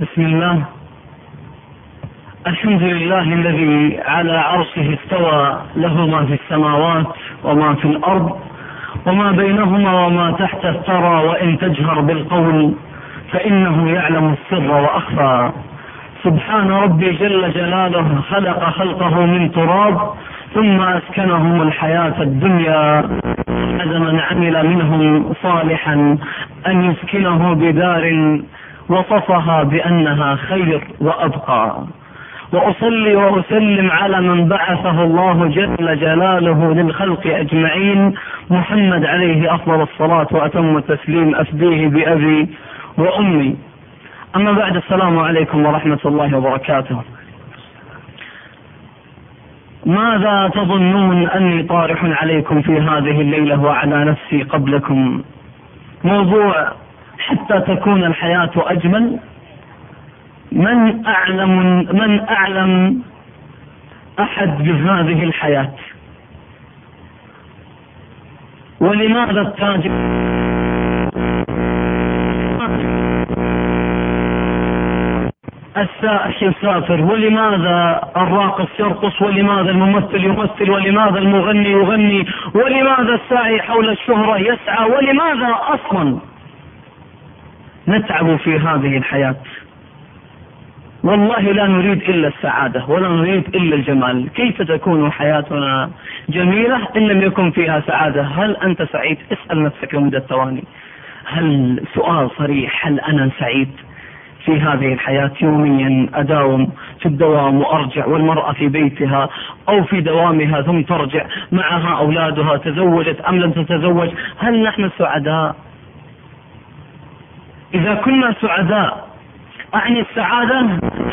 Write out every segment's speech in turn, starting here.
بسم الله. الحمد لله الذي على عرشه استوى له ما في السماوات وما في الأرض وما بينهما وما تحت الثرى وإن تجهر بالقول فإنه يعلم السر وأخفى. سبحان ربي جل جلاله خلق خلقه من تراب ثم أسكنهم الحياة الدنيا. بعد من عمل منهم صالحا أن يسكنه بدار وصفها بأنها خير وأبقى. وأصلي وأسلم على من بعثه الله جل جلاله للخلق أجمعين. محمد عليه أفضل الصلاة وأتم التسليم أفديه بأبي وأمي. أما بعد السلام عليكم ورحمة الله وبركاته. ماذا تظنون أني طارح عليكم في هذه الليلة وعلى نفسي قبلكم؟ موضوع حتى تكون الحياة أجمل. من أعلم من أعلم أحد بهذه الحياة؟ ولماذا التاجر السائح يسافر ولماذا الراقص يرقص؟ ولماذا الممثل يمثل؟ ولماذا المغني يغني؟ ولماذا السعي حول الشهرة يسعى؟ ولماذا أصلا؟ نتعب في هذه الحياة. والله لا نريد إلا السعادة ولا نريد إلا الجمال. كيف تكون حياتنا جميلة إن لم يكن فيها سعادة؟ هل أنت سعيد؟ اسأل نفسك لمدة ثواني. هل سؤال صريح؟ هل أنا سعيد في هذه الحياة؟ يوميا أداوم في الدوام وأرجع والمرأة في بيتها أو في دوامها ثم ترجع معها أولادها تزوجت أم لم تتزوج؟ هل نحن سعداء إذا كنا سعداء. أعني السعادة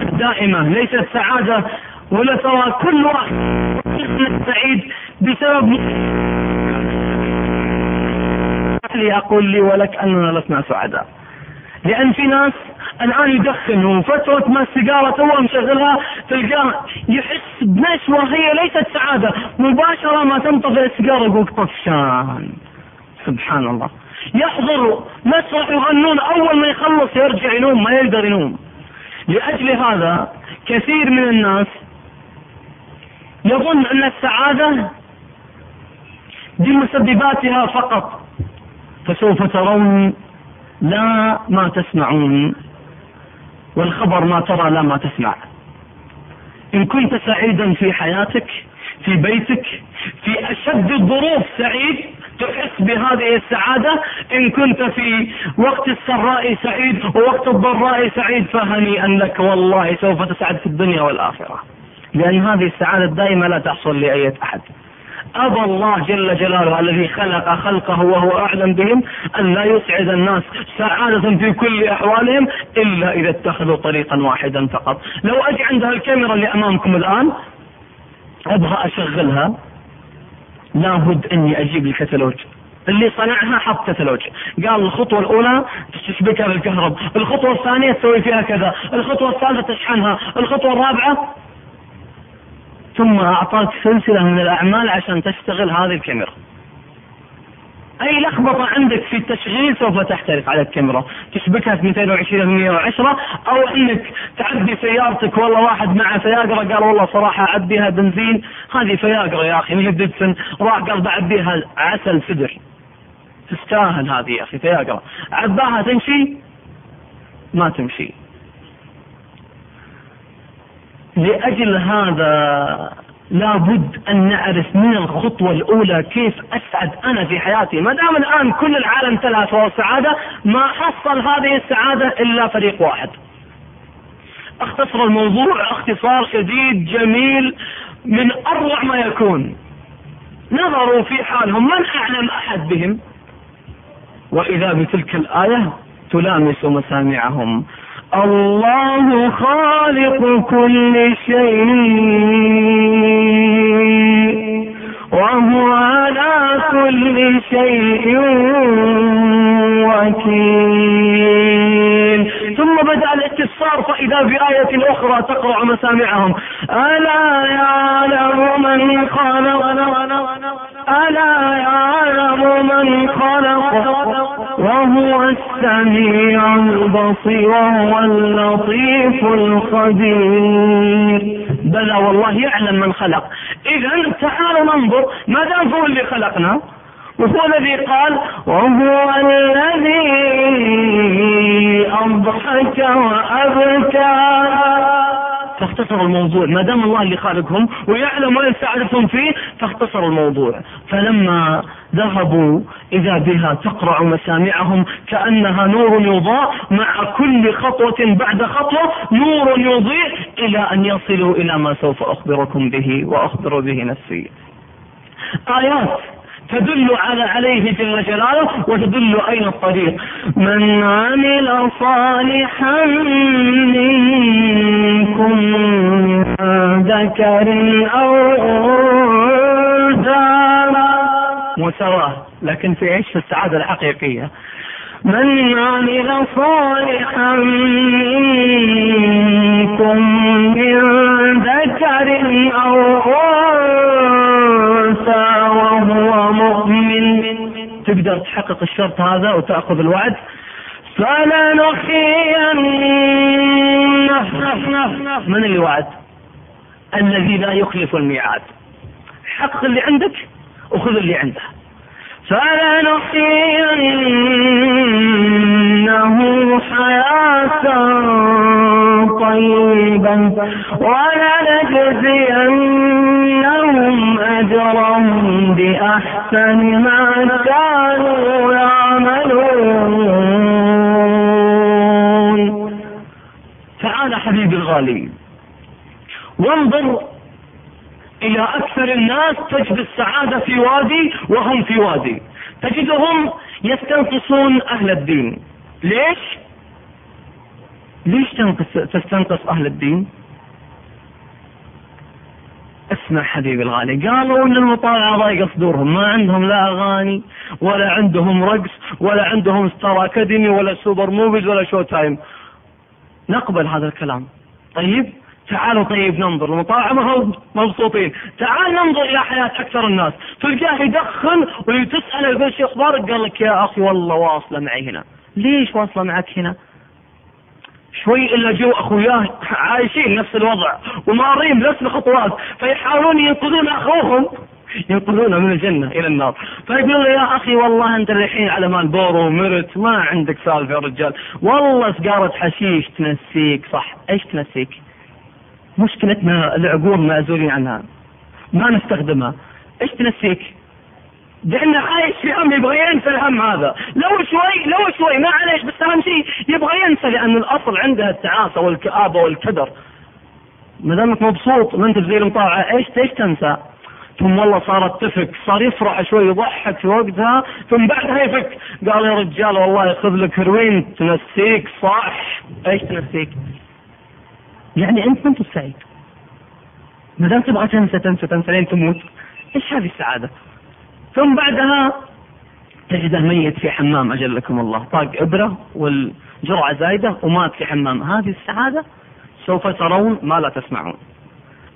الدائمة ليست سعادة ولا ترى كل واحد سعيد بسبب لي أقول لي ولك أننا لسنا سعداء. لأن في ناس الآن يدخن وفترة ما السيجارة تو مشغلها تلقاه يحس بنشوة هي ليست سعادة. مباشرة ما تنطفئ السيجارة يقول طفشان. سبحان الله. يحضر مسرح يغنون أول ما يخلص يرجع ينوم ما يقدر ينوم. لأجل هذا كثير من الناس يظن أن السعادة بمسبباتها فقط. فسوف ترون لا ما تسمعون والخبر ما ترى لا ما تسمع. إن كنت سعيدا في حياتك في بيتك في أشد الظروف سعيد تحس بهذه السعادة إن كنت في وقت السراء سعيد ووقت الضراء سعيد فهنيئا لك والله سوف تسعد في الدنيا والآخرة. لأن هذه السعادة الدائمة لا تحصل لأي أحد. أبى الله جل جلاله الذي خلق خلقه وهو أعلم بهم أن لا يسعد الناس سعادة في كل أحوالهم إلا إذا اتخذوا طريقا واحدا فقط. لو أجي عند الكاميرا اللي أمامكم الآن أبغى أشغلها. لابد أني أجيب الكتالوج. اللي صنعها حط كتالوج قال الخطوة الأولى تشبكها بالكهرب. الخطوة الثانية تسوي فيها كذا. الخطوة الثالثة تشحنها. الخطوة الرابعة ثم أعطاك سلسلة من الأعمال عشان تشتغل هذه الكاميرا. أي لخبطة عندك في التشغيل سوف تحترق على الكاميرا. تشبكها في 220 110 أو أنك تعبي سيارتك. والله واحد مع فياجرا قال والله صراحة أعبيها بنزين. هذه فياجرا يا أخي من ديدسن راح قال بعبيها عسل سدر. تستاهل هذه يا أخي فياجرا عباها تمشي؟ ما تمشي. لأجل هذا لابد أن نعرف من الخطوة الأولى كيف أسعد أنا في حياتي. ما دام الآن كل العالم تلهث وهو السعادة ما حصل هذه السعادة إلا فريق واحد. أختصر الموضوع اختصار شديد جميل من أروع ما يكون. نظروا في حالهم من أعلم أحد بهم؟ وإذا بتلك الآية تلامس مسامعهم. الله خالق كل شيء. وهو على كل شيء وكيل. ثم بدأ الاستفسار فإذا بآية أخرى تقرع مسامعهم. ألا يعلم من خلق؟ ألا يعلم من خلق وهو السميع البصير وهو اللطيف الخبير. بلى والله يعلم من خلق. اذا تعالوا ننظر ما دام هو اللي خلقنا. وهو الذي قال وهو الذي أضحك وأبكى. فاختصر الموضوع. ما دام الله اللي خالقهم ويعلم يساعدهم فيه فاختصر الموضوع. فلما ذهبوا إذا بها تقرع مسامعهم كأنها نور يضاء مع كل خطوة بعد خطوة نور يضيء إلى أن يصلوا إلى ما سوف أخبركم به وأخبر به نفسي. آيات تدل على عليه جل جلاله وتدل أين الطريق. من عمل صالحا منكم ذكر أو أنثى. مساواة لكن في إيش؟ في السعادة الحقيقية. من عمل صالحا منكم من ذكر أو أنثى. وهو مؤمن. تقدر تحقق الشرط هذا وتأخذ الوعد؟ فلنحيينه. من اللي وعد؟ الذي لا يخلف الميعاد. حقق اللي عندك وخذ اللي عنده. فلنحيينه حياة طيبا ولنجزينهم أجرهم بأحسن ما كانوا يعملون. تعال حبيبي الغالي وانظر إلى أكثر الناس تجد السعادة في وادي وهم في وادي. تجدهم يستنقصون أهل الدين. ليش؟ ليش تنقص تستنقص أهل الدين؟ اسمع حبيبي الغالي قالوا إن المطاوعة ضايقة صدورهم. ما عندهم لا أغاني ولا عندهم رقص ولا عندهم ستار أكاديمي ولا سوبر موفيز ولا شو تايم. نقبل هذا الكلام. طيب؟ تعالوا طيب ننظر هو مبسوطين. تعال ننظر إلى حياة أكثر الناس. تلقاه يدخن وتسأله يقول شو أخبارك قال لك يا أخي والله واصلة معي هنا. ليش واصلة معك هنا؟ شوي إلا جو أخوياه عايشين نفس الوضع ومارين نفس الخطوات فيحاولون ينقذون أخوهم. ينقذونه من الجنة إلى النار. فيقول له يا أخي والله أنت الحين على مال بورو ومرت ما عندك سالفة يا رجال. والله سجارة حشيش تنسيك صح؟ إيش تنسيك؟ مشكلتنا العقول معزولين عنها. ما نستخدمها. إيش تنسيك؟ لأنه عايش في هم يبغى ينسى الهم هذا. لو شوي لو شوي ما عليش بس أهم شيء يبغى ينسى لأن الأصل عنده التعاسة والكآبة والكدر. ما دامك مبسوط ما أنت زي المطاوعه إيش إيش تنسى؟ ثم والله صارت تفك صار يفرح شوي يضحك في وقتها ثم بعدها يفك. قال يا رجال والله خذ لك هروين تنسيك صح. إيش تنسيك؟ يعني أنت ما انت سعيد ما دام تبغى تنسى تنسى تنسى لين تموت. إيش هذه السعادة؟ ثم بعدها تجده ميت في حمام أجلكم الله. طاق إبرة والجرعة زايدة ومات في حمام. هذه السعادة سوف ترون ما لا تسمعون.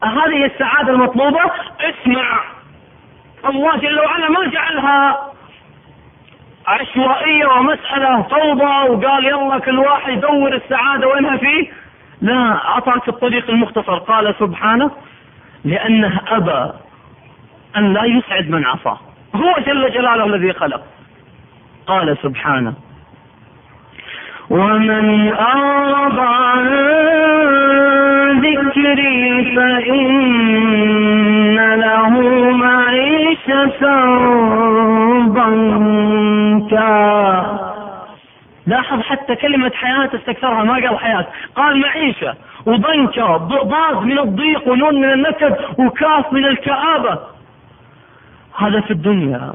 هذه هي السعادة المطلوبة؟ اسمع. الله جل وعلا ما جعلها عشوائية ومسألة فوضى وقال يلا كل واحد يدور السعادة وينها فيه. لا أعطاك الطريق المختصر. قال سبحانه لأنه أبى أن لا يسعد من عصاه. هو جل جلاله الذي خلق. قال سبحانه ومن أعرض عن ذكري فإن له معيشة ضنكا لاحظ حتى كلمة حياة استكثرها ما قال حياة. قال معيشة وضنكة ضاد من الضيق ونون من النكد وكاف من الكآبة. هذا في الدنيا.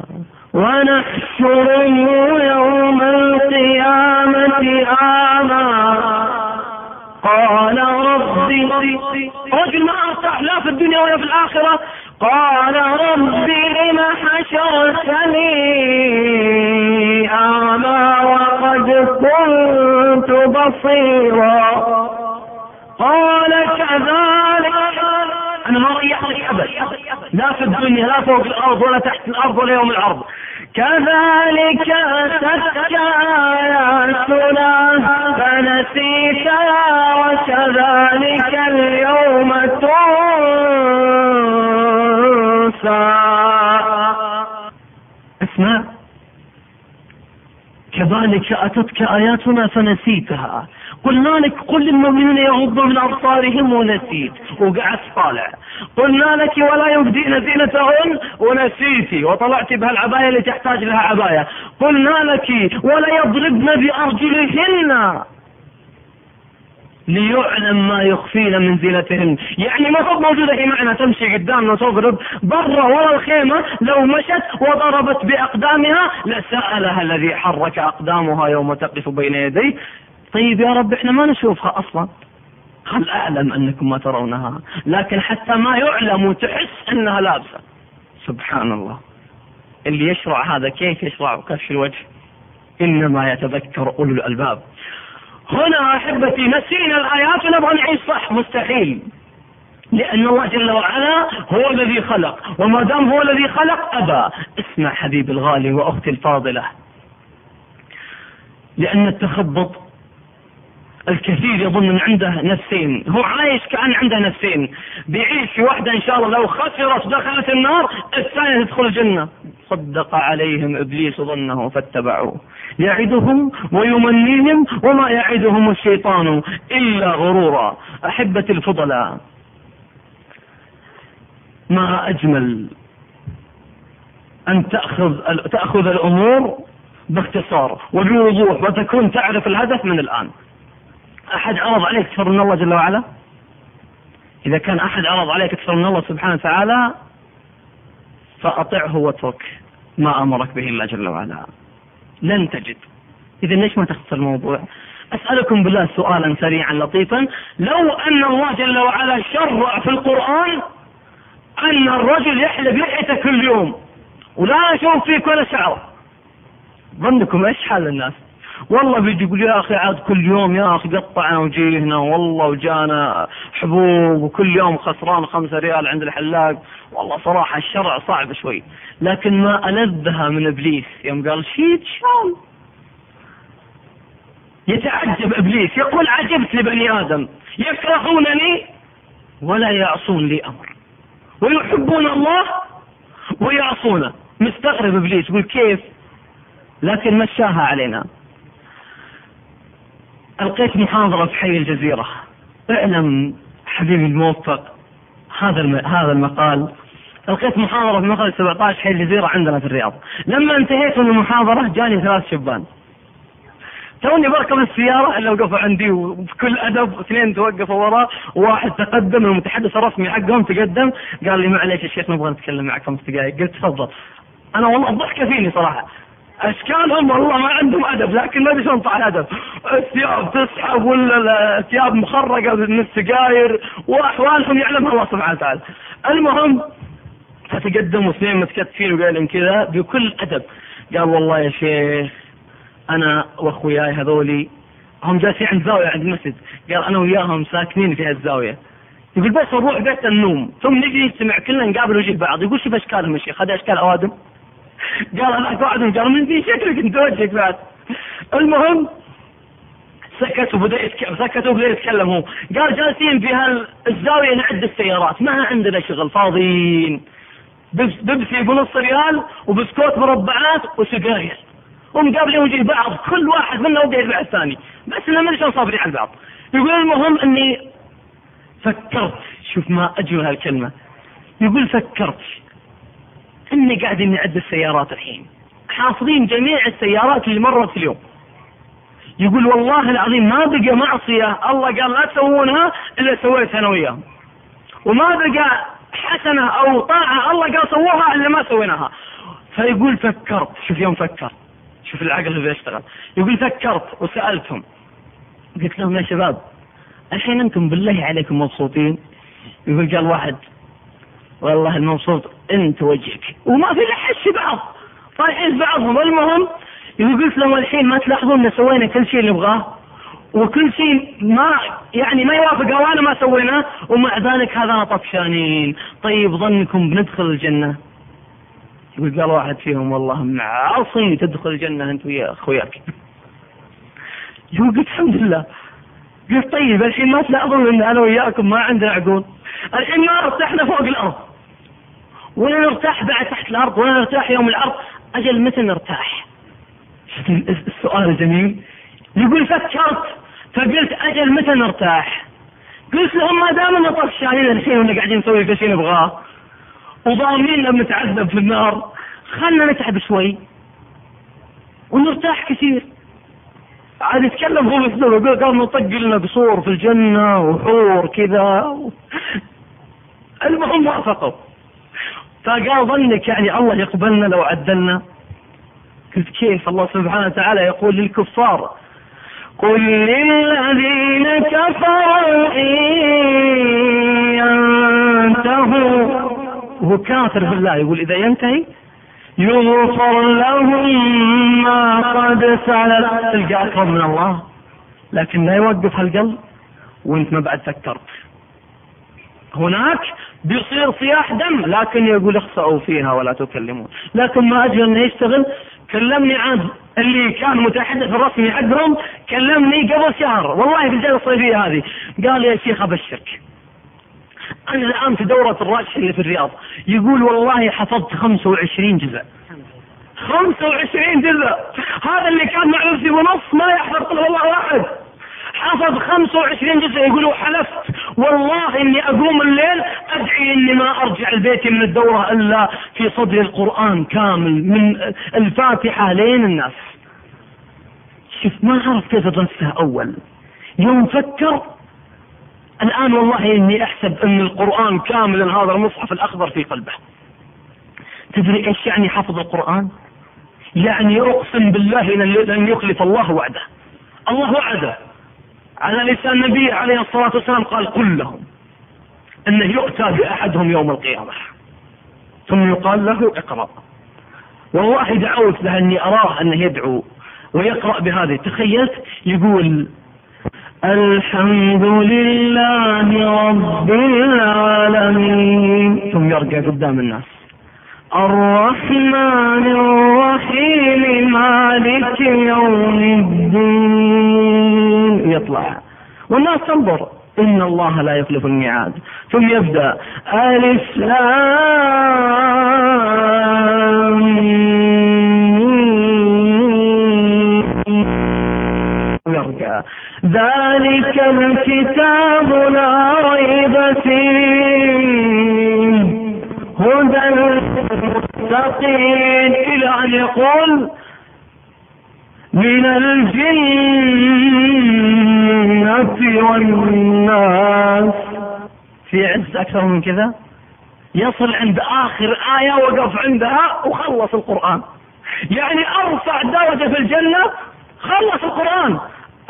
ونحشره يوم القيامة أعمى قال ربي رجل ما أرتاح لا في الدنيا ولا في الآخرة. قال ربي لم حشرتني أعمى وقد كنت بصيرا. قال كذلك. أنا ما ريح لك أبد. لا في الدنيا لا فوق الأرض ولا تحت الأرض ولا يوم العرض. كذلك أتتك آياتنا فنسيتها وكذلك اليوم تنسى اسمع كذلك أتتك آياتنا فنسيتها. قلنا لك قل للمؤمنين يغضوا من أبصارهم ونسيت. وقعدت طالع. قلنا لك ولا يبدين زينتهن ونسيتي وطلعت بهالعباية اللي تحتاج لها عباية. قلنا لك ولا يضربن بأرجلهن. ليعلم ما يخفين من زينتهن يعني ما هو موجودة هي معنا تمشي قدامنا وتضرب برا ورا الخيمة لو مشت وضربت بأقدامها لسألها الذي حرك أقدامها يوم تقف بين يديه. طيب يا رب إحنا ما نشوفها أصلا. هل أعلم أنكم ما ترونها؟ لكن حتى ما يعلم وتحس أنها لابسة. سبحان الله. اللي يشرع هذا كيف يشرع؟ كشف الوجه. إنما يتذكر أولو الألباب. هنا أحبتي نسينا الآيات ونبغى نعيش صح مستحيل. لأن الله جل وعلا هو الذي خلق وما دام هو الذي خلق أبى. اسمع حبيبي الغالي وأختي الفاضلة. لأن التخبط الكثير يظن ان عنده نفسين. هو عايش كأن عنده نفسين. بيعيش في واحدة إن شاء الله. لو خسرت دخلت النار الثانية تدخل الجنة. صدق عليهم إبليس ظنه فاتبعوه. يعدهم ويمنيهم وما يعدهم الشيطان إلا غرورا. أحبتي الفضلاء ما أجمل أن تأخذ تأخذ الأمور باختصار. وبوضوح وتكون تعرف الهدف من الآن. أحد عرض عليك أكثر من الله جل وعلا؟ إذا كان أحد عرض عليك أكثر من الله سبحانه وتعالى فأطعه واترك ما أمرك به الله جل وعلا. لن تجد. إذا ليش ما تختصر الموضوع؟ أسألكم بالله سؤالا سريعا لطيفا. لو أن الله جل وعلا شرع في القرآن أن الرجل يحلب لحيته كل يوم ولا أشوف فيك ولا شعر. ظنكم إيش حال الناس؟ والله بيجي يقول يا أخي عاد كل يوم يا أخي قطعنا وجيهنا والله وجانا حبوب وكل يوم خسران خمسة ريال عند الحلاق. والله صراحة الشرع صعب شوي. لكن ما ألذها من إبليس. يوم قال شيت شلون؟ يتعجب إبليس. يقول عجبت لبني آدم. يكرهونني ولا يعصون لي أمر. ويحبون الله ويعصونه. مستغرب إبليس. يقول كيف؟ لكن مشاها علينا. ألقيت محاضرة في حي الجزيرة. اعلم حبيبي الموفق هذا هذا المقال. ألقيت محاضرة في مقال 17 حي الجزيرة عندنا في الرياض. لما انتهيت من المحاضرة جاني ثلاث شبان. توني بركب السيارة إلا وقفوا عندي وبكل أدب اثنين توقفوا ورا. وواحد تقدم المتحدث الرسمي حقهم تقدم. قال لي معليش يا شيخ نبغى نتكلم معك خمس دقائق. قلت تفضل. أنا والله الضحكة فيني صراحة. اشكالهم والله ما عندهم أدب لكن ما أدري شلون طلع الأدب. الثياب تسحب ولا الثياب مخرقة من السجاير وأحوالهم يعلمها الله سبحانه وتعالى. المهم فتقدموا اثنين متكتفين وقال لهم كذا بكل أدب. قال والله يا شيخ أنا وأخوياي هذولي هم جالسين عند زاوية عند المسجد. قال أنا وياهم ساكنين في هالزاويه يقول بس نروح بيت النوم. ثم نجي نجتمع كلنا نقابل وجه بعض. يقول شوف اشكالهم يا شيخ؟ هذه أشكال أوادم؟ قال هذاك واحد من ذي شكلك انت وجهك بعد. المهم سكت وبدا يتكلم سكت وبدا يتكلم هو قال جالسين في هالزاوية نعد السيارات. ما عندنا شغل فاضيين. بيبسي بنص ريال وبسكوت مربعات وسجاير. ومقابلين وجه بعض كل واحد منا وقع يتبع الثاني بس انه ما أدري شلون صابرين على بعض يقول المهم إني فكرت. شوف ما اجمل هالكلمة. يقول فكرت. إني قاعدين نعد السيارات الحين. حافظين جميع السيارات اللي مرت اليوم. يقول والله العظيم ما بقى معصية. الله قال لا تسوونها إلا سويتها أنا وياهم. وما بقى حسنة أو طاعة الله قال سووها إلا ما سويناها. فيقول فكرت. شوف يوم فكرت. شوف العقل اللي بيشتغل. يقول فكرت وسألتهم. قلت لهم يا شباب الحين أنتم بالله عليكم مبسوطين؟ يقول قال واحد والله المبسوط انت وجهك. وما في حش بعض. طايحين بعضهم. المهم قلت لهم الحين ما تلاحظون إن سوينا كل شيء نبغاه وكل شيء ما يعني ما يوافق وأنا ما سويناه ومع ذلك هذا طفشانين. طيب ظنكم بندخل الجنة؟ يقول قال واحد فيهم والله معاصي تدخل الجنة أنت ويا أخوياك. يقول قلت الحمد لله. قلت طيب الحين ما تلاحظون إن أنا وياكم ما عندنا عقول. الحين ما ارتحنا فوق الأرض. ولا نرتاح بعد تحت الأرض ولا نرتاح يوم العرض أجل متى نرتاح؟ السؤال الجميل. يقول فكرت فقلت أجل متى نرتاح؟ قلت لهم ما دام طفشانين الحين وإحنا قاعدين نسوي كل شيء نبغاه. وضامنين لما نتعذب في النار. خلنا نتعب شوي. ونرتاح كثير. عاد يتكلم هو مثله قال نطق لنا قصور في الجنة وحور كذا. المهم وافقوا. فقال ظنك يعني الله يقبلنا لو عدلنا. قلت كيف؟ الله سبحانه وتعالى يقول للكفار قل للذين كفروا إن ينتهوا. وهو كافر بالله يقول إذا ينتهي يغفر لهم ما قد سلف. تلقى أقرب من الله لكن لا يوقف هالقلب وانت ما بعد فكرت. هناك بيصير صياح دم. لكن يقول اخسأوا فيها ولا تكلمون. لكن ما أجل أنه يشتغل. كلمني عاد اللي كان متحدث الرسمي حقهم كلمني قبل شهر. والله في الجلسة الصيفية هذه. قال يا شيخ أبشرك. أنا الآن في دورة الراجح اللي في الرياض. يقول والله حفظت 25 جزء. 25 جزء. هذا اللي كان مع نفسي ونص ما يحفظ والله واحد. حفظ 25 جزء يقول وحلفت والله إني أقوم الليل أدعي إني ما أرجع لبيتي من الدورة إلا في صدر القرآن كامل من الفاتحة لين الناس. شوف ما عرف كيف ادرسها أول. يوم فكر الآن والله إني أحسب أن القرآن كاملا هذا المصحف الأخضر في قلبه. تدري إيش يعني حفظ القرآن؟ يعني أقسم بالله لن يخلف الله وعده. الله وعده. على لسان النبي عليه الصلاة والسلام قال قل لهم أنه يؤتى بأحدهم يوم القيامة. ثم يقال له اقرأ. والله دعوت له أني أراه أنه يدعو ويقرأ بهذه. تخيلت؟ يقول الحمد لله رب العالمين. ثم يرجع قدام الناس. الرحمن الرحيم مالك يوم الدين. يطلع. والناس تنظر. إن الله لا يخلف الميعاد. ثم يبدأ. ألف يرجع. ذلك الكتاب لا ريب فيه. هدى المتقين إلى أن يقول من الجنة والناس. في عز أكثر من كذا يصل عند آخر آية وقف عندها وخلص القرآن. يعني أرفع درجة في الجنة خلص القرآن.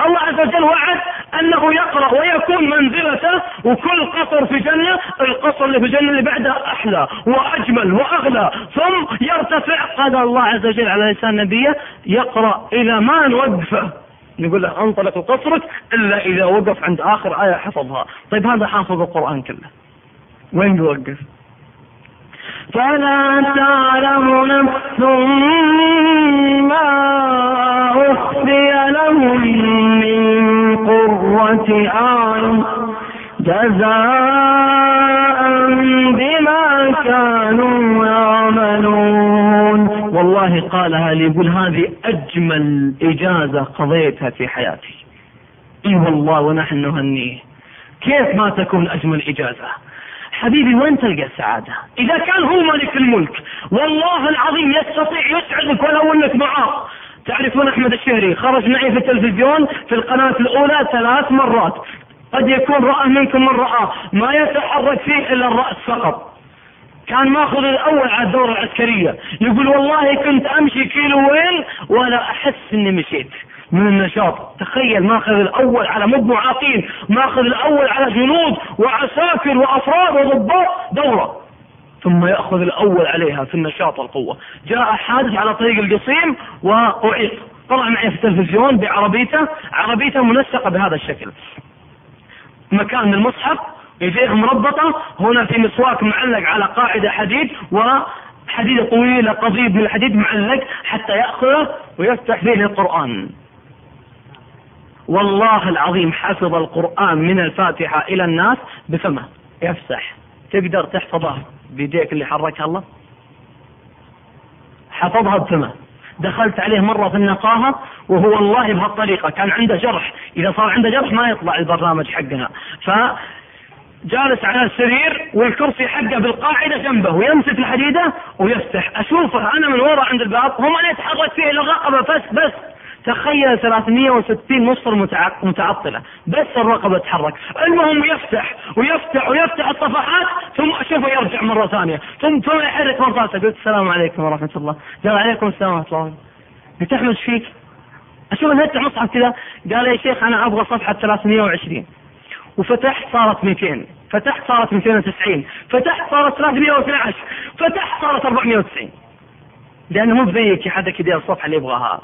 الله عز وجل وعد أنه يقرأ ويكون منزلته وكل قصر في جنة القصر اللي في الجنة اللي بعده أحلى وأجمل وأغلى ثم يرتفع. قال الله عز وجل على لسان نبيه يقرأ إلى ما نوقفه. نقول له أنطلق قصرك إلا إذا وقف عند آخر آية حفظها. طيب هذا حافظ القرآن كله. وين بيوقف؟ فلا تعلم نفس ما أخفي لهم جزاء بما كانوا يعملون. والله قالها لي يقول هذه أجمل إجازة قضيتها في حياتي. إي والله ونحن نهنيه. كيف ما تكون أجمل إجازة؟ حبيبي وين تلقى السعادة؟ إذا كان هو ملك الملك والله العظيم يستطيع يسعدك ولو أنك معاه تعرفون أحمد الشهري خرج معي في التلفزيون في القناة الأولى ثلاث مرات. قد يكون رأى منكم من رآه ما يتحرك فيه إلا الرأس فقط. كان ماخذ الأول على الدورة العسكرية. يقول والله كنت أمشي كيلوين ولا أحس إني مشيت. من النشاط. تخيل ماخذ الأول على مب معاقين ماخذ الأول على جنود وعساكر وأفراد وضباط دورة. ثم يأخذ الأول عليها في النشاط والقوة جاء حادث على طريق القصيم وأعيق. طلع معي في التلفزيون بعربيته. عربيته منسقة بهذا الشكل. مكان المصحف يديه مربطة. هنا في مسواك معلق على قاعدة حديد و حديدة طويلة قضيب من الحديد معلق حتى يأخذه ويفتح فيه القرآن. والله العظيم حفظ القرآن من الفاتحة إلى الناس بفمه. يفسح. تقدر تحفظه. بيديك اللي حركها الله؟ حفظها بفمه دخلت عليه مرة في النقاهة وهو والله بهالطريقة كان عنده جرح. إذا صار عنده جرح ما يطلع البرنامج حقنا. ف جالس على السرير والكرسي حقه بالقاعدة جنبه ويمسك الحديدة ويفتح. أشوفه أنا من ورا عند الباب هم أنا يتحرك فيه الرقبة بس بس تخيل 360 مصر متعطلة. بس الرقبة تتحرك. المهم يفتح ويفتح ويفتح الصفحات ثم أشوفه يرجع مرة ثانية. ثم ثم يحرك مرة ثالثة قلت السلام عليكم ورحمة الله. قال عليكم السلام ورحمة الله. قلت أحمد فيك؟ أشوف نفتح مصحف كذا. قال يا شيخ أنا أبغى صفحة 320 وفتحت صارت 200 فتحت صارت 290 فتحت صارت 312 فتحت صارت 490 لأنه مو زيك حدك يدير الصفحة اللي يبغاها.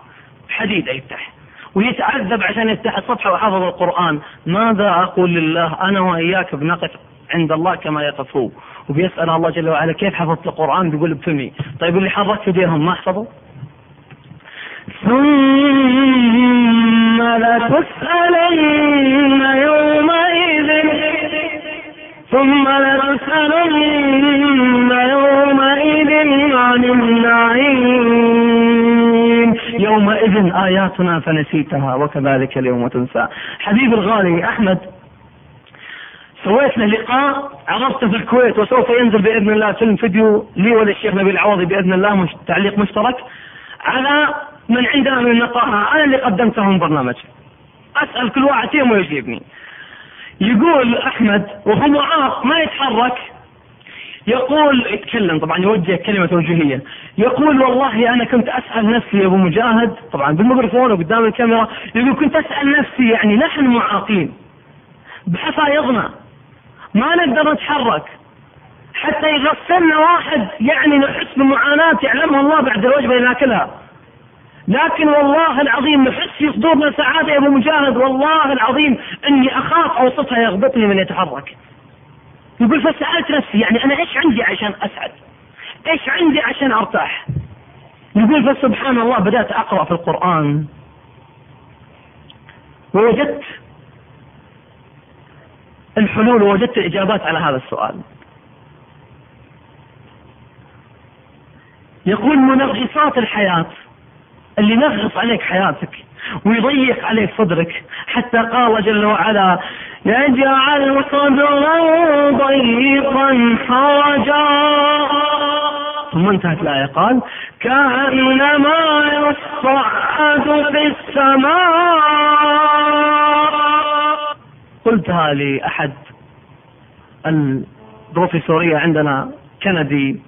حديدة يفتح ويتعذب عشان يفتح الصفحة وحفظ القرآن. ماذا أقول لله؟ أنا وإياك بنقف عند الله كما يقف هو وبيسأل الله جل وعلا كيف حفظت القرآن؟ بيقول بفمي طيب اللي حركت يديهم ما حفظوا؟ ثم لتسألن يومئذ. ثم لتسألن يومئذ عن النعيم. يومئذ آياتنا فنسيتها وكذلك اليوم تنسى. حبيبي الغالي أحمد سويت له لقاء عرضته في الكويت وسوف ينزل بإذن الله فيلم فيديو لي وللشيخ نبيل العوضي بإذن الله مش تعليق مشترك. على من عندنا من النقاهه أنا اللي قدمتهم برنامج أسأل كل واحد فيهم ويجيبني. يقول أحمد وهو معاق ما يتحرك. يقول يتكلم طبعا يوجه كلمة توجيهية. يقول والله أنا كنت أسأل نفسي يا أبو مجاهد. طبعا بالميكروفون وقدام الكاميرا يقول كنت أسأل نفسي يعني نحن معاقين. بحفايضنا ما نقدر نتحرك. حتى يغسلنا واحد يعني نحس بمعاناة يعلمها الله بعد الوجبة اللي ناكلها. لكن والله العظيم نحس في صدورنا سعادة يا أبو مجاهد. والله العظيم إني أخاف اوصفها يغبطني من يتحرك. يقول فسألت نفسي يعني أنا إيش عندي عشان أسعد؟ إيش عندي عشان أرتاح؟ يقول فسبحان الله بدأت أقرأ في القرآن. ووجدت الحلول ووجدت الإجابات على هذا السؤال. يقول منغصات الحياة اللي ينغص عليك حياتك ويضيق عليك صدرك حتى قال جل وعلا يجعل صدرا ضيقا حرجا. ثم انتهت الآية. قال كأنما يصعد في السماء. قلتها لأحد البروفيسورية عندنا كندي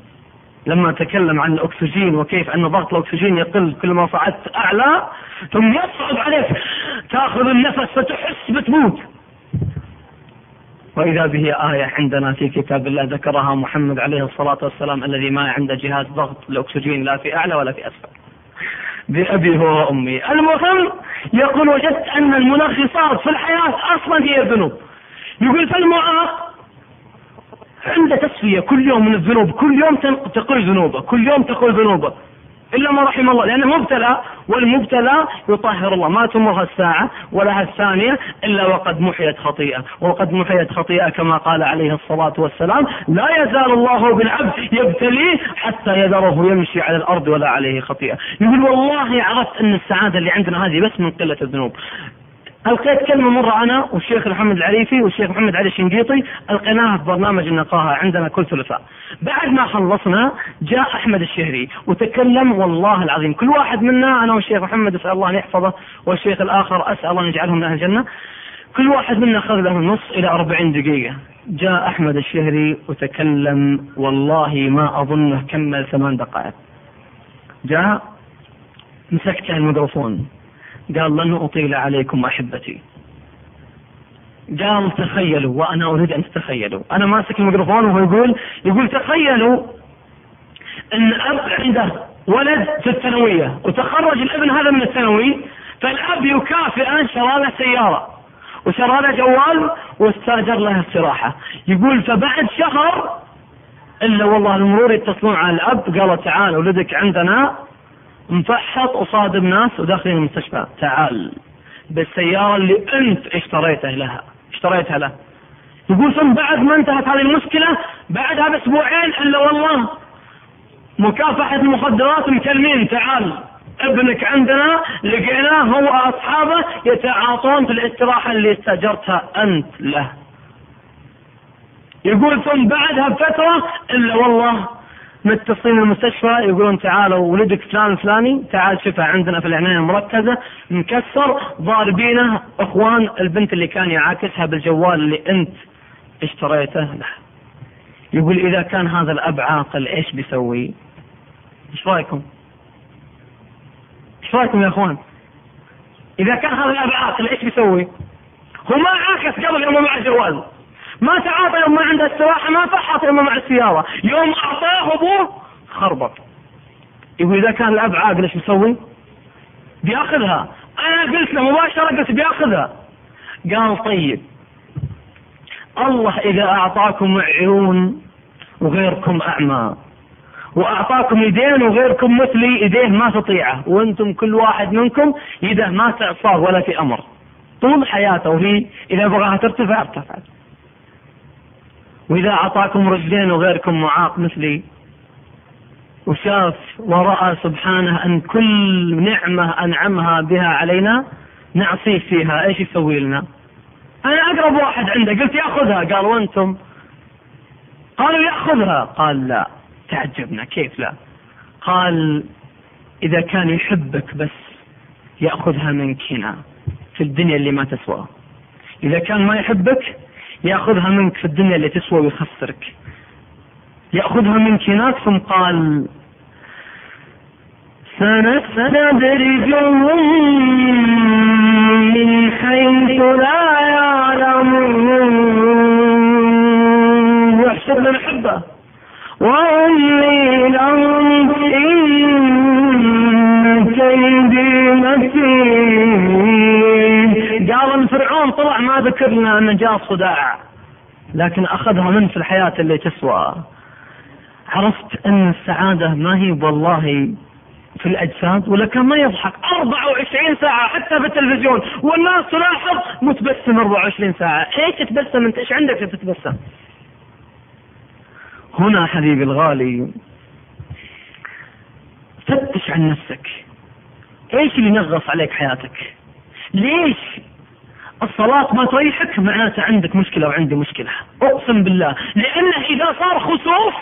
لما تكلم عن الأكسجين وكيف أن ضغط الأكسجين يقل كل ما صعدت أعلى ثم يصعب عليك. تأخذ النفس فتحس بتموت. وإذا به آية عندنا في كتاب الله ذكرها محمد عليه الصلاة والسلام الذي ما عنده جهاز ضغط الأكسجين لا في أعلى ولا في أسفل. بأبي هو وأمي. المهم يقول وجدت أن المنغصات في الحياة أصلا هي الذنوب. يقول فالمعاق عنده تسفية. كل يوم من الذنوب. كل يوم تقل ذنوبه. كل يوم تقل ذنوبه. إلا ما رحم الله. لأنه مبتلى والمبتلى يطهر الله. ما تمرها الساعة ولها الثانية إلا وقد محيت خطيئة. وقد محيت خطيئة كما قال عليه الصلاة والسلام لا يزال الله بالعبد يبتليه حتى يذره يمشي على الأرض ولا عليه خطيئة. يقول والله عرفت أن السعادة اللي عندنا هذه بس من قلة الذنوب. ألقيت كلمة مرة أنا والشيخ محمد العريفي والشيخ محمد علي الشنقيطي ألقيناها في برنامج النقاهة عندنا كل ثلاثاء. بعد ما خلصنا جاء أحمد الشهري وتكلم والله العظيم كل واحد منا أنا والشيخ محمد أسأل الله أن يحفظه والشيخ الآخر أسأل الله أن يجعلهم من أهل الجنة. كل واحد منا أخذ له نص إلى 40 دقيقة. جاء أحمد الشهري وتكلم والله ما أظنه كمل ثمان دقائق. جاء مسكت الميكروفون قال لن أطيل عليكم أحبتي. قال تخيلوا وأنا أريد أن تتخيلوا. أنا ماسك الميكروفون وهو يقول يقول تخيلوا أن أب عنده ولد في الثانوية وتخرج الابن هذا من الثانوي فالأب يكافئه شرى له سيارة وشرى له جوال واستأجر له استراحة. يقول فبعد شهر إلا والله المرور يتصلون على الأب. قالوا تعال ولدك عندنا مفحط وصادم ناس وداخلين المستشفى. تعال. بالسيارة اللي أنت اشتريتها لها. اشتريتها له. يقول ثم بعد ما انتهت هذه المشكلة بعدها بأسبوعين إلا والله. مكافحة المخدرات مكلمين. تعال. ابنك عندنا لقيناه هو اصحابه يتعاطون في الاستراحة اللي استأجرتها أنت له. يقول ثم بعدها بفترة إلا والله. متصلين المستشفى يقولون تعالوا ولدك فلان الفلاني تعال شفه عندنا في العناية المركزة مكسر ضاربينه إخوان البنت اللي كان يعاكسها بالجوال اللي أنت اشتريته له يقول إذا كان هذا الأب عاقل إيش بيسوي؟ إيش رأيكم؟ إيش رأيكم يا إخوان؟ إذا كان هذا الأب عاقل إيش بيسوي؟ هو ما عاكس قبل يوم مع جوال ما تعاطى يوم ما عنده استراحة ما فحط يوم مع السياره يوم أعطاه أبوه خربط. يقول إذا كان الأب عاقل إيش بيسوي؟ بيأخذها. أنا قلت له مباشرة قلت بيأخذها. قال طيب. الله إذا أعطاكم عيون وغيركم أعمى وأعطاكم يدين وغيركم مثلي يديه ما تطيعه. وأنتم كل واحد منكم يده ما تعصاه ولا في أمر. طول حياته وهي إذا بغاها ترتفع ارتفعت وإذا أعطاكم رجلين وغيركم معاق مثلي وشاف ورأى سبحانه أن كل نعمة أنعمها بها علينا نعصيه فيها. إيش يسوي لنا؟ أنا أقرب واحد عنده. قلت يأخذها. قال وأنتم؟ قالوا يأخذها. قال لا. تعجبنا. كيف لا؟ قال إذا كان يحبك بس يأخذها منك هنا في الدنيا اللي ما تسوى إذا كان ما يحبك يأخذها منك في الدنيا اللي تسوى ويخسرك. يأخذها منك هناك ثم قال سنستدرجهم من حيث لا يعلمون. يحسب من حبة. وأملي لهم إن كيدي متين. قال إن فرعون طلع ما ذكر لنا أنه جاء صداع لكن أخذها من في الحياة اللي تسوى. عرفت أن السعادة ما هي والله في الأجساد ولا كان ما يضحك. 24 ساعة حتى في التلفزيون والناس تلاحظ متبسم 24 ساعة. إيش تتبسم أنت؟ إيش عندك تتبسم؟ هنا حبيبي الغالي فتش عن نفسك. إيش اللي نغص عليك حياتك؟ ليش الصلاة ما تريحك معناته عندك مشكلة وعندي مشكلة. أقسم بالله. لأنه إذا صار خسوف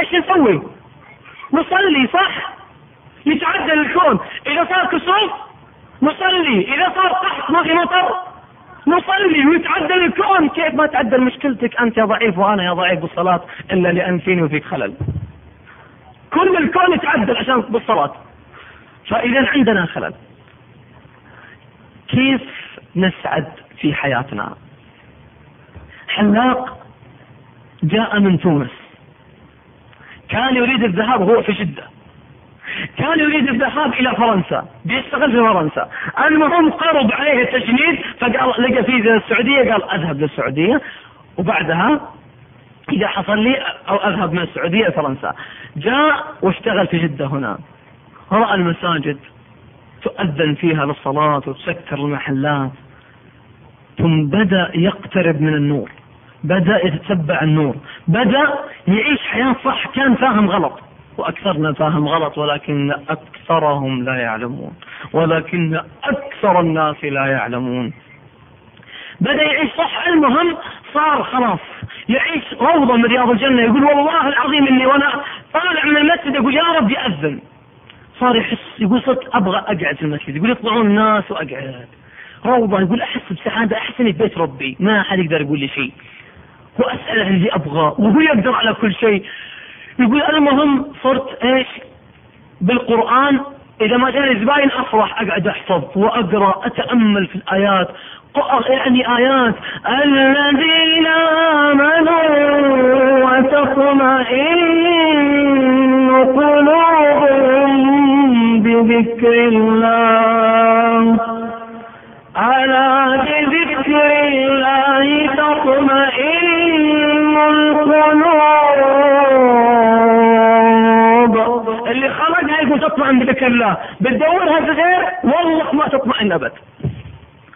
إيش نسوي؟ نصلي صح؟ يتعدل الكون. إذا صار كسوف نصلي. إذا صار قحط ما في مطر نصلي ويتعدل الكون. كيف ما تعدل مشكلتك أنت يا ضعيف وأنا يا ضعيف بالصلاة إلا لأن فيني وفيك خلل. كل الكون يتعدل عشان بالصلاة. فإذا عندنا خلل. كيف نسعد في حياتنا. حلاق جاء من تونس. كان يريد الذهاب وهو في جدة كان يريد الذهاب إلى فرنسا بيشتغل في فرنسا. المهم قرب عليه التجنيد فقال لقى فيزا السعودية قال أذهب للسعودية. وبعدها إذا حصل لي أو أذهب من السعودية لفرنسا جاء واشتغل في جده هنا. رأى المساجد تؤذن فيها للصلاة وتسكر المحلات. ثم بدأ يقترب من النور. بدأ يتتبع النور. بدأ يعيش حياة صح كان فاهم غلط. وأكثرنا فاهم غلط ولكن أكثرهم لا يعلمون. ولكن أكثر الناس لا يعلمون. بدأ يعيش صح. المهم صار خلاص. يعيش روضة من رياض الجنة يقول والله العظيم إني وأنا طالع من المسجد يقول يا رب يأذن صار يحس يقول صرت أبغى أقعد في المسجد. يقول يطلعون الناس وأقعد. روضة يقول احس بسعادة احس اني في بيت ربي. ما حد يقدر يقول لي شيء. واسأل عن اللي أبغاه. وهو يقدر على كل شيء. يقول المهم صرت إيش؟ بالقرآن. إذا ما جاني زباين أفرح أقعد أحفظ وأقرأ أتأمل في الآيات. يعني آيات. الذين آمنوا وتطمئن قلوبهم بذكر الله. ألا بذكر الله تطمئن القلوب. اللي خرج يقول تطمئن بذكر الله. بتدورها في غير؟ والله ما تطمئن أبد.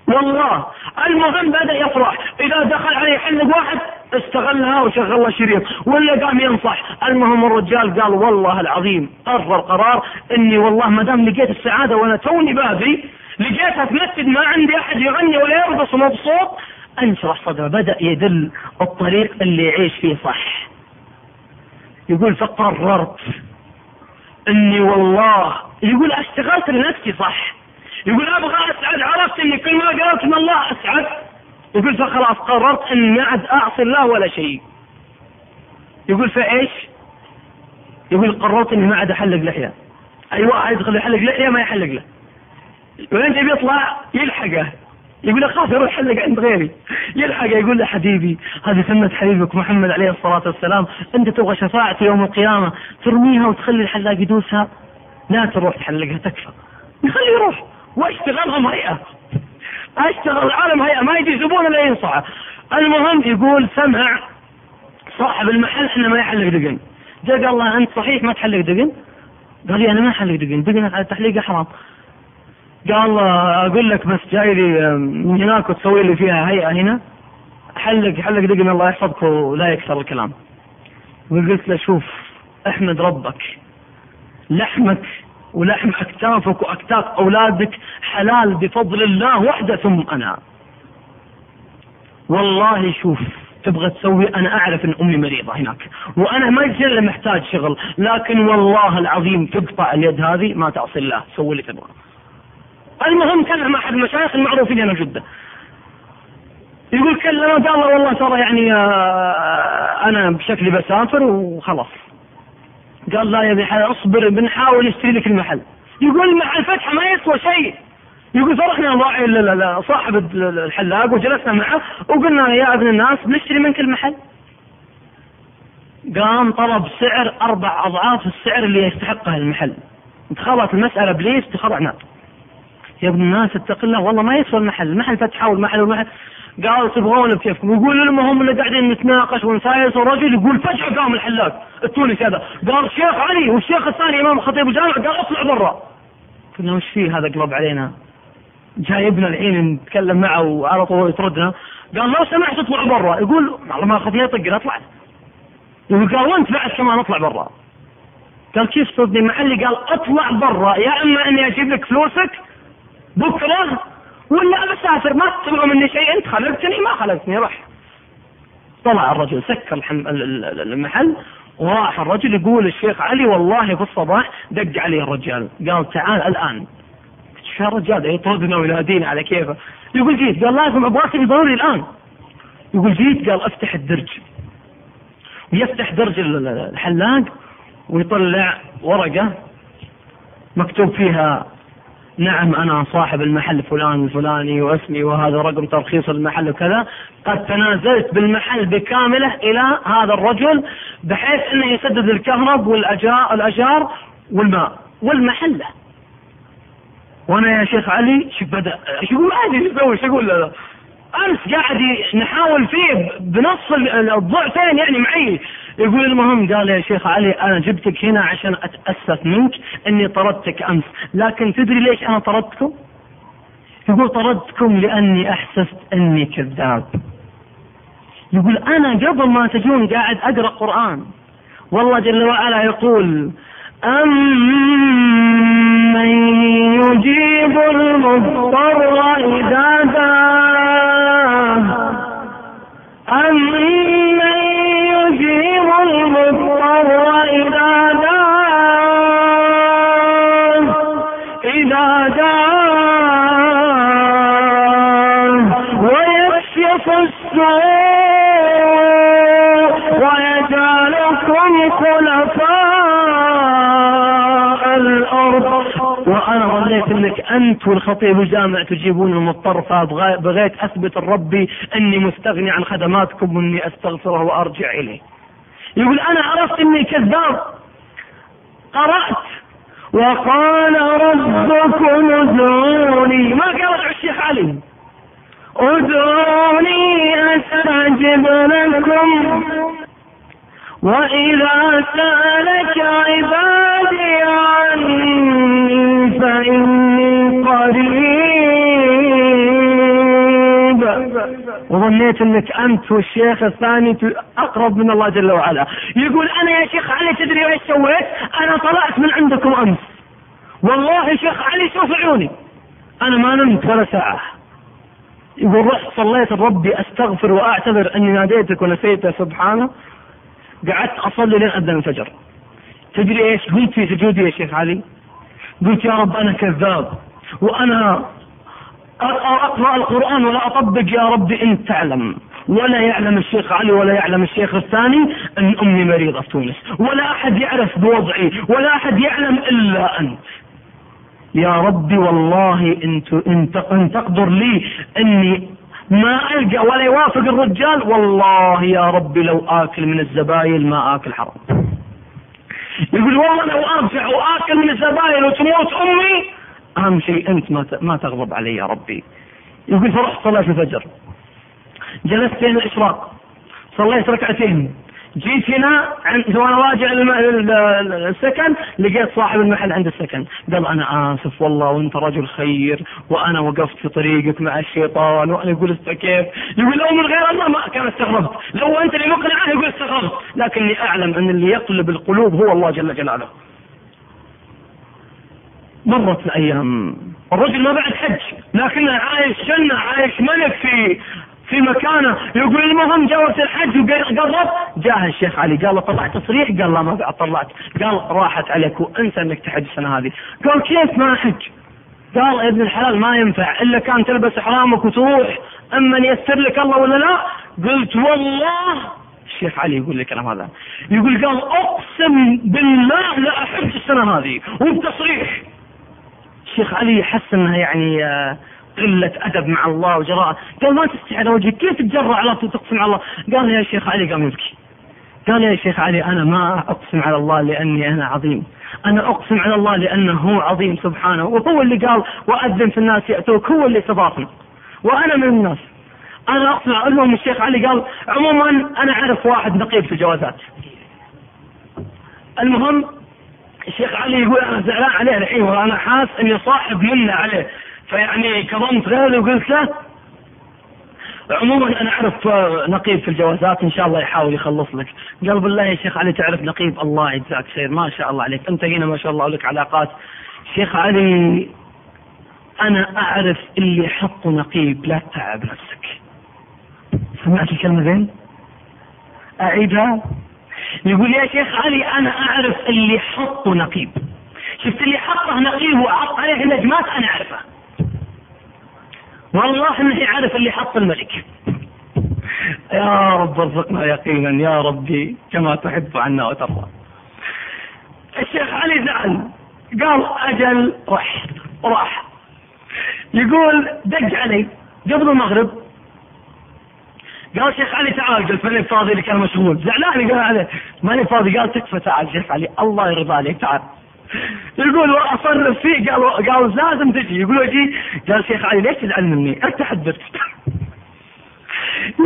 والله. المهم بدأ يفرح. إذا دخل عليه حلق واحد استغلها وشغل الله شريط. ولا قام ينصح. المهم الرجال قال والله العظيم قرر قرار. إني والله ما دام لقيت السعادة وأنا توني بادري لقيتها في مسجد ما عندي أحد يغني ولا يرقص ومبسوط انشرح صدره بدأ يدل الطريق اللي يعيش فيه صح. يقول فقررت إني والله يقول أشتغلت لنفسي صح. يقول أبغى أسعد عرفت إني كل ما قرأت من الله أسعد. يقول فخلاص قررت إني ما عاد أعصي الله ولا شيء. يقول فإيش؟ يقول قررت إني ما عاد أحلق لحية. اي واحد يدخل يحلق لحية ما يحلق له. وين تبي يطلع يلحقه يقول اخاف يروح يحلق عند غيري. يلحقه يقول له حبيبي هذه سنة حبيبك محمد عليه الصلاة والسلام. انت تبغى شفاعتي يوم القيامة ترميها وتخلي الحلاق يدوسها. لا تروح تحلقها تكفى. يخليه يروح. واشتغلهم هيئة اشتغل العالم هيئة ما يجي زبون إلا ينصعه المهم يقول سمع صاحب المحل إحنا ما يحلق دقن. جاء قال الله أنت صحيح ما تحلق دقن؟ قال لي أنا ما أحلق دقن. دقن على تحليقه حرام. قال أقول لك بس جاي لي من هناك وتسوي لي فيها هيئة هنا. حلق حلق دقن الله يحفظك ولا يكثر الكلام. وقلت له شوف احمد ربك. لحمك ولحم أكتافك وأكتاف أولادك حلال بفضل الله وحده ثم أنا. والله شوف تبغى تسوي أنا أعرف إن أمي مريضة هناك. وأنا ما محتاج شغل لكن والله العظيم تقطع اليد هذه ما تعصي الله. سوي اللي تبغى. المهم كلم أحد المشايخ المعروفين هنا جدة. يقول كلمه قال له والله ترى يعني آه، أنا بشكلي بسافر وخلاص. قال لا يا ابي اصبر بنحاول نشتري لك المحل. يقول المحل فتحه ما يسوى شيء. يقول فرحنا نراعي صاحب الحلاق وجلسنا معه وقلنا يا ابن الناس بنشتري منك المحل. قام طلب سعر أربع أضعاف السعر اللي يستحقه المحل. دخلت المسألة بليس دخل عناد يا ابن الناس اتق الله. والله ما يسوى المحل. المحل فتحه والمحل والمحل. قال تبغون بكيفكم؟ يقول المهم اللي قاعدين نتناقش ونسايس ورجل يقول فجأة قام الحلاق. التونسي هذا قال الشيخ علي والشيخ الثاني إمام الخطيب الجامع قال اطلع برا. قلنا وش فيه هذا قلب علينا؟ جايبنا الحين نتكلم معه وعلى طول يطردنا. قال لو سمحت اطلع برا. يقول والله ما خفني يطق اطلع. يقول قال وانت بعد كمان اطلع برا. قال كيف صدني محلي قال اطلع برا. يا إما أني أجيب لك فلوسك بكره ولا بسافر ما تبغى مني شيء أنت خلقتني ما خلقتني روح. طلع الرجل سكر المحل وراح الرجل يقول الشيخ علي والله في الصباح دق عليه الرجال. قال تعال الآن. شو الرجال يطردنا وينادينا على كيفه. يقول جيت قال لازم ابغاك ضروري الآن. يقول جيت قال أفتح الدرج. ويفتح درج الحلاق ويطلع ورقة مكتوب فيها نعم أنا صاحب المحل فلان الفلاني واسمي وهذا رقم ترخيص المحل وكذا. قد تنازلت بالمحل بكامله إلى هذا الرجل بحيث أنه يسدد الكهرب والأجار الأجار والماء والمحلة. وأنا يا شيخ علي شو بدأ شو ما أدري شو أسوي شو أقول له أمس قاعد نحاول فيه بنص الضعفين يعني معي. يقول المهم قال يا شيخ علي أنا جبتك هنا عشان أتأسف منك إني طردتك أمس. لكن تدري ليش أنا طردتكم يقول طردتكم لأني أحسست إني كذاب. يقول أنا قبل ما تجون قاعد أقرأ قرآن. والله جل وعلا يقول أمن يجيب المضطر إذا داه أمن المضطر إذا داه إذا داه ويكشف السوء ويجعلكم خلفاء الأرض. وأنا ظنيت أنك أنت والخطيب الجامع تجيبون المضطر فبغيت أثبت لربي أني مستغني عن خدماتكم وأني أستغفره وأرجع إليه. يقول أنا عرفت أني كذاب. قرأت. وقال ربكم ادعوني. ما قال الشيخ علي؟ ادعوني أستجب لكم. وإذا سألك عبادي عني إني قريب وظنيت أنك أنت والشيخ الثاني أقرب من الله جل وعلا. يقول أنا يا شيخ علي تدري إيش سويت؟ أنا طلعت من عندكم أمس. والله شيخ علي شوف عيوني أنا ما نمت ولا ساعة. يقول رحت صليت ربي أستغفر وأعتذر أني ناديتك ونسيته سبحانه. قعدت أصلي لين أذن الفجر. تدري إيش؟ قلت في سجودي يا شيخ علي. قلت يا رب أنا كذاب. وأنا أقرأ القرآن ولا أطبق يا ربي انت تعلم. ولا يعلم الشيخ علي ولا يعلم الشيخ الثاني أن أمي مريضة في تونس ولا أحد يعرف بوضعي. ولا أحد يعلم إلا أنت. يا ربي والله انت انت إن تقدر لي إني ما ألقى ولا يوافق الرجال والله يا ربي لو آكل من الزباين ما آكل حرام. يقول والله لو أرجع وآكل من الزباين وتموت أمي أهم شيء أنت ما تغضب علي يا ربي. يقول فرحت صلاة الفجر. جلست بين الإشراق. صليت ركعتين. جيت هنا عند وأنا راجع السكن لقيت صاحب المحل عند السكن. قال أنا آسف والله وأنت رجل خير وأنا وقفت في طريقك مع الشيطان وأنا يقول كيف؟ يقول لو من غير الله ما كان استغربت. لو أنت اللي مقنع يقول استغربت. لكني أعلم أن اللي يقلب القلوب هو الله جل جلاله. مرت الأيام. الرجل ما بعد حج لكنه عايش جنة عايش ملك في في مكانه. يقول المهم جاوز الحج وقرب. جاه الشيخ علي قال له طلعت تصريح قال لا ما بعد طلعت. قال راحت عليك وانسى إنك تحج السنة هذه. قال كيف ما أحج؟ قال ابن الحلال ما ينفع إلا كان تلبس احرامك وتروح. أما ييسر لك الله ولا لا؟ قلت والله. الشيخ علي يقول لي الكلام هذا. يقول قال أقسم بالله لا أحج السنة هذه. وبتصريح الشيخ علي حس إنها يعني آه قلة أدب مع الله وجراءة. قال ما تستحي على وجهك كيف تتجرأ على تقسم على الله؟ قال يا شيخ علي قام يبكي قال يا شيخ علي أنا ما أقسم على الله لأني أنا عظيم. أنا أقسم على الله لأنه هو عظيم سبحانه وهو اللي قال وأذن في الناس يأتوك هو اللي استضافني وأنا من الناس. أنا أقسم أقول لهم الشيخ علي قال عموما أنا أعرف واحد نقيب في الجوازات. المهم الشيخ علي يقول أنا زعلان عليه الحين وأنا حاس إني صاحب منه عليه. فيعني كظمت غيري وقلت له عموما أنا أعرف نقيب في الجوازات إن شاء الله يحاول يخلص لك. قال بالله يا شيخ علي تعرف نقيب الله يجزاك خير. ما شاء الله عليك. أنت هنا ما شاء الله لك علاقات. شيخ علي أنا أعرف اللي حطوا نقيب لا تتعب نفسك. سمعت الكلمة زين؟ أعيدها؟ يقول يا شيخ علي أنا أعرف اللي حطوا نقيب. شفت اللي حطه نقيب وحط عليه نجمات أنا أعرفه. والله إنه يعرف اللي حط الملك. يا رب ارزقنا يقينا يا ربي كما تحب عنا وترضى. الشيخ علي زعل. قال أجل رحت راح. يقول دق علي قبل المغرب. قال شيخ علي تعال قلت ماني فاضي لك أنا مشغول. زعلان قال عليه ماني فاضي قال تكفى تعال شيخ علي الله يرضى عليك تعال. يقول وأصرف فيه قال قال لازم تجي. يقول أجي قال شيخ علي ليش تزعل مني؟ حدثت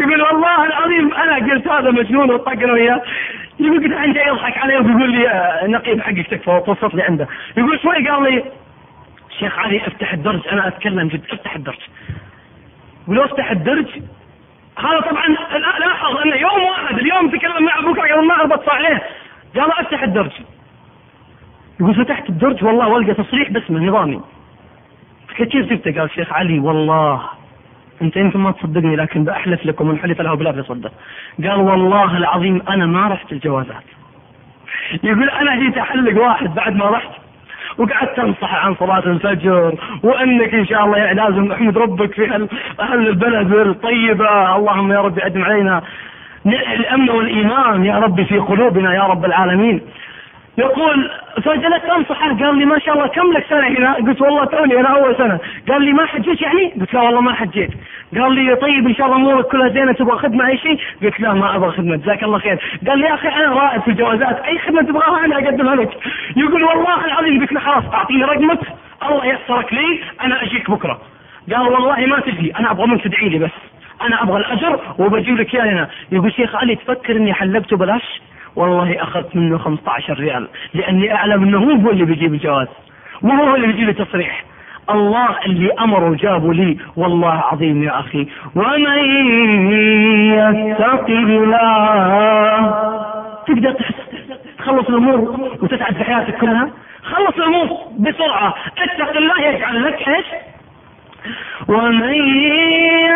يقول والله العظيم أنا قلت هذا مجنون وطقنا وياه. يقول الحين جاي يضحك علي ويقول لي آه، نقيب حقك تكفى وتوصف لي عنده. يقول شوي قال لي شيخ علي افتح الدرج أنا أتكلم جد افتح الدرج. ولو افتح الدرج؟ هذا طبعا لاحظ أنه يوم واحد اليوم تكلم مع أبوك قبل ما أربط عليه قال أفتح الدرج. يقول فتحت الدرج؟ والله والقى تصريح باسمه نظامي. كيف جبته؟ قال شيخ علي والله. أنت يمكن ما تصدقني لكن باحلف لكم من حلف له بلا بيصدق قال والله العظيم أنا ما رحت الجوازات. يقول أنا جيت أحلق واحد بعد ما رحت. وقعدت تنصح عن صلاة الفجر وأنك إن شاء الله يعني لازم احمد ربك في أهل البلد الطيبة. اللهم يا رب أدم علينا. الأمن والإيمان يا رب في قلوبنا يا رب العالمين. يقول فجلست أنصحه قال لي ما شاء الله كم لك سنة هنا؟ قلت والله توني أنا أول سنة، قال لي ما حجيت يعني؟ قلت لا والله ما حجيت، قال لي طيب إن شاء الله أمورك كلها زينة تبغى خدمة أي شيء؟ قلت لا ما أبغى خدمة جزاك الله خير، قال لي يا أخي أنا رائد في الجوازات، أي خدمة تبغاها أنا أقدمها لك، يقول والله العظيم قلت له خلاص أعطيني رقمك الله يسرك لي أنا أجيك بكرة. قال والله ما تجي أنا أبغى منك تدعي لي بس. أنا أبغى الأجر وبجيب لك إياه هنا، يقول شيخ علي تفكر إني حلبته بلاش؟ والله أخذت منه 15 ريال لأني أعلم إنه هو هو اللي بيجيب الجواز وهو اللي يجي لي تصريح الله اللي أمر وجابوا لي والله عظيم يا أخي. ومن يتق الله تقدر تخلص الأمور وتسعد في حياتك كلها؟ خلص الأمور بسرعة. اتق الله يجعل لك إيش؟ ومن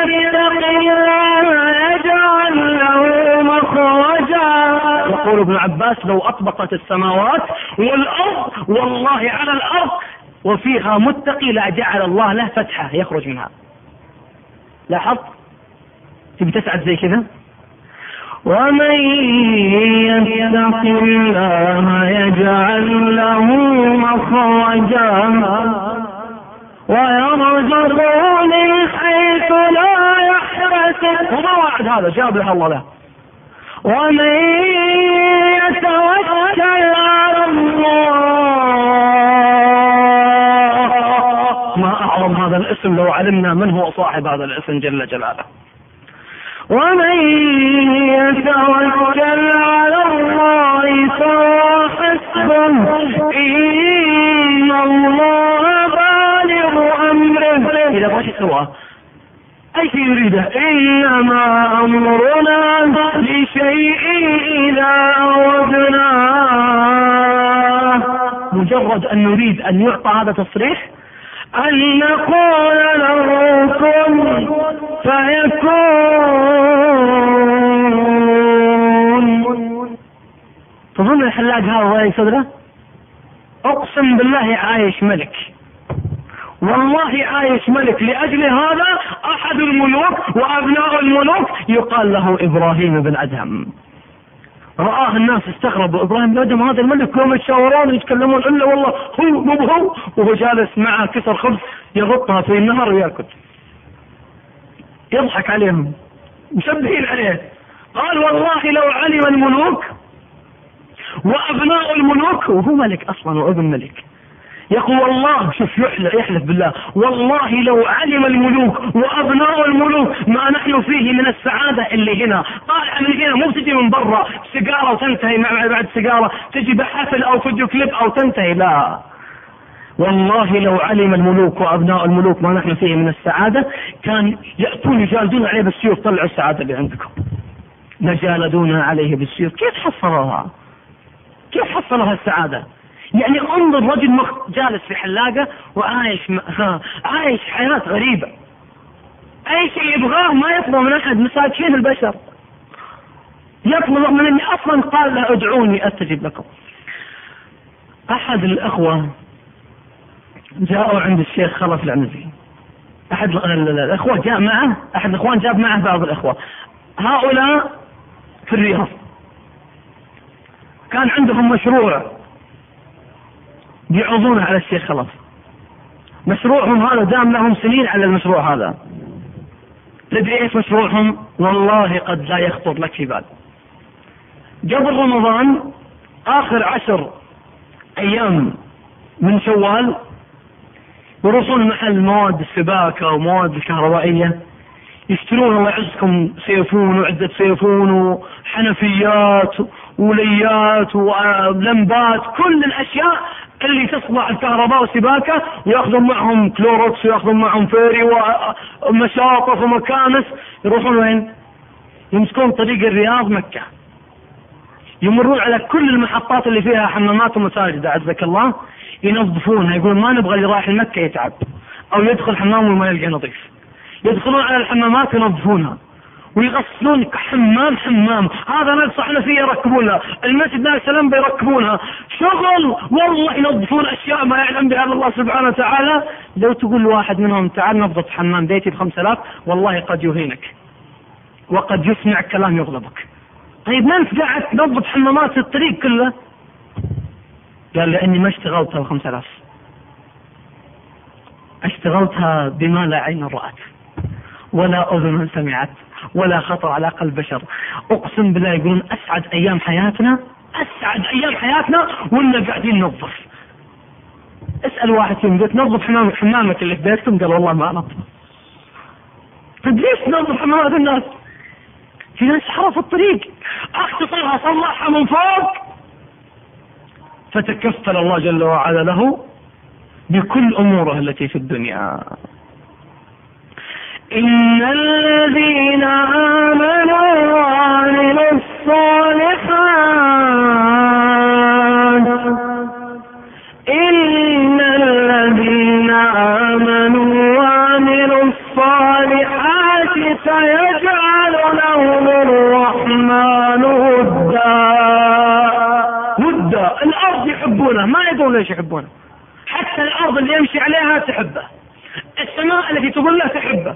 يتق الله يجعل له مخرجا. يقول ابن عباس لو أطبقت السماوات والأرض والله على الأرض وفيها متقي لجعل الله له فتحة يخرج منها. لاحظت؟ تبي تسعد زي كذا؟ ومن يتق الله يجعل له مخرجا. ويرزقه من حيث لا يحتسب. وما وعد هذا جاب له الله له ومن يتوكل على الله. ما أعظم هذا الاسم لو علمنا من هو صاحب هذا الاسم جل جلاله. ومن يتوكل على الله فهو حسبه. إن الله إذا ما سواه أي شيء يريده؟ إنما أمرنا لشيء إذا أردناه. مجرد أن نريد أن يعطى هذا تصريح أن نقول له كن فيكون. تظن الحلاق هذا ضايق صدره؟ أقسم بالله عايش ملك. والله عايش ملك لأجل هذا أحد الملوك وأبناء الملوك يقال له إبراهيم بن أدهم. رآه الناس استغربوا. إبراهيم بن أدهم هذا الملك يوم يتشاورون يتكلمون إلا والله هو مو هو وهو جالس معه كسر خبز يغطها في النهر ويأكل. يضحك عليهم مشبهين عليه. قال والله لو علم الملوك وأبناء الملوك وهو ملك أصلا وابن ملك. يقول والله شوف يحلف, يحلف بالله. والله لو علم الملوك وأبناء الملوك ما نحن فيه من السعادة اللي هنا. طالعه من هنا مو تجي من برا. سيجارة وتنتهي مع بعد سيجارة. تجي بحفل أو فيديو كليب أو تنتهي. لا. والله لو علم الملوك وأبناء الملوك ما نحن فيه من السعادة كان يأتون يجالدون عليه بالسيوف. طلعوا السعادة اللي عندكم. لجالدونا عليه بالسيوف. كيف حصلوها؟ كيف حصلوا هالسعاده؟ يعني انظر رجل مخ جالس في حلاقة وعايش م... عايش حياة غريبة. أي شيء يبغاه ما يطلب من أحد مساكين البشر. يطلب من إني أصلا قال له ادعوني أستجب لكم. أحد الأخوة جاءوا عند الشيخ خلف العنزي. أحد الأخوة جاء معه أحد الإخوان جاب معه بعض الأخوة. هؤلاء في الرياض. كان عندهم مشروع. بيعرضونه على الشيخ خلاص. مشروعهم هذا دام لهم سنين على المشروع هذا. تدري إيش مشروعهم؟ والله قد لا يخطر لك في بال. قبل رمضان آخر عشر أيام من شوال يروحون محل مواد السباكة ومواد الكهربائية يشترون الله يعزكم سيفون وعدة سيفون وحنفيات وليات ولمبات كل الأشياء اللي تصنع الكهرباء والسباكه وياخذون معهم كلوروكس وياخذون معهم فيري ومشاطف ومكانس. يروحون وين؟ يمسكون طريق الرياض مكة. يمرون على كل المحطات اللي فيها حمامات ومساجد أعزك الله. ينظفونها يقول ما نبغى اللي رايح المكه يتعب أو يدخل حمام وما يلقى نظيف. يدخلون على الحمامات ينظفونها. ويغسلون حمام حمام. هذا ناقص إحنا فيه يركبونها. المسجد ناقص سلام بيركبونها. شغل والله ينظفون أشياء ما يعلم بها الله سبحانه وتعالى. لو تقول لواحد منهم تعال نظف حمام بيتي ب 5000 والله قد يهينك. وقد يسمع كلام يغضبك. طيب ما أنت قاعد تنظف حمامات الطريق كله؟ قال لاني ما اشتغلتها ب 5000 اشتغلتها بما لا عين رأت ولا أذن سمعت. ولا خطر على قلب بشر. أقسم بالله يقولون أسعد أيام حياتنا أسعد أيام حياتنا وأنا قاعدين ننظف. اسأل واحد فيهم قلت نظف حمام حمامك اللي في بيتكم؟ قال والله ما انظف طيب ليش تنظف حمامات الناس؟ في ناس حرف الطريق. اختصرها صلحها من فوق. فتكفل الله جل وعلا له بكل أموره التي في الدنيا. إن الذين آمنوا وعملوا الصالحات إن الذين آمنوا وعملوا الصالحات سيجعل لهم الرحمن ودا. ودا. الأرض يحبونه. ما يدرون ليش يحبونه. حتى الأرض اللي يمشي عليها تحبه. السماء التي تظله تحبه.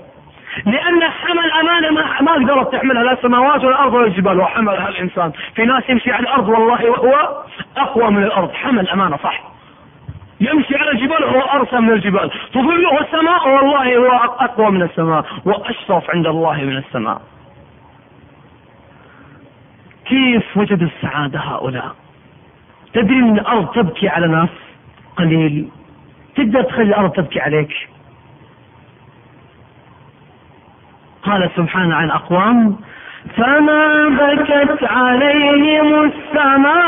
لأن حمل أمانة ما, ما قدرت تحملها لا السماوات ولا الأرض ولا الجبال. وحملها الإنسان في ناس يمشي على الأرض والله وهو أقوى من الأرض. حمل أمانة صح. يمشي على الجبال وهو أرسى من الجبال. تظله السماء والله هو أقوى من السماء وأشرف عند الله من السماء. كيف وجدوا السعادة هؤلاء؟ تدري إن الأرض تبكي على ناس قليل. تقدر تخلي الأرض تبكي عليك؟ قال سبحانه عن أقوام فما بكت عليهم السماء.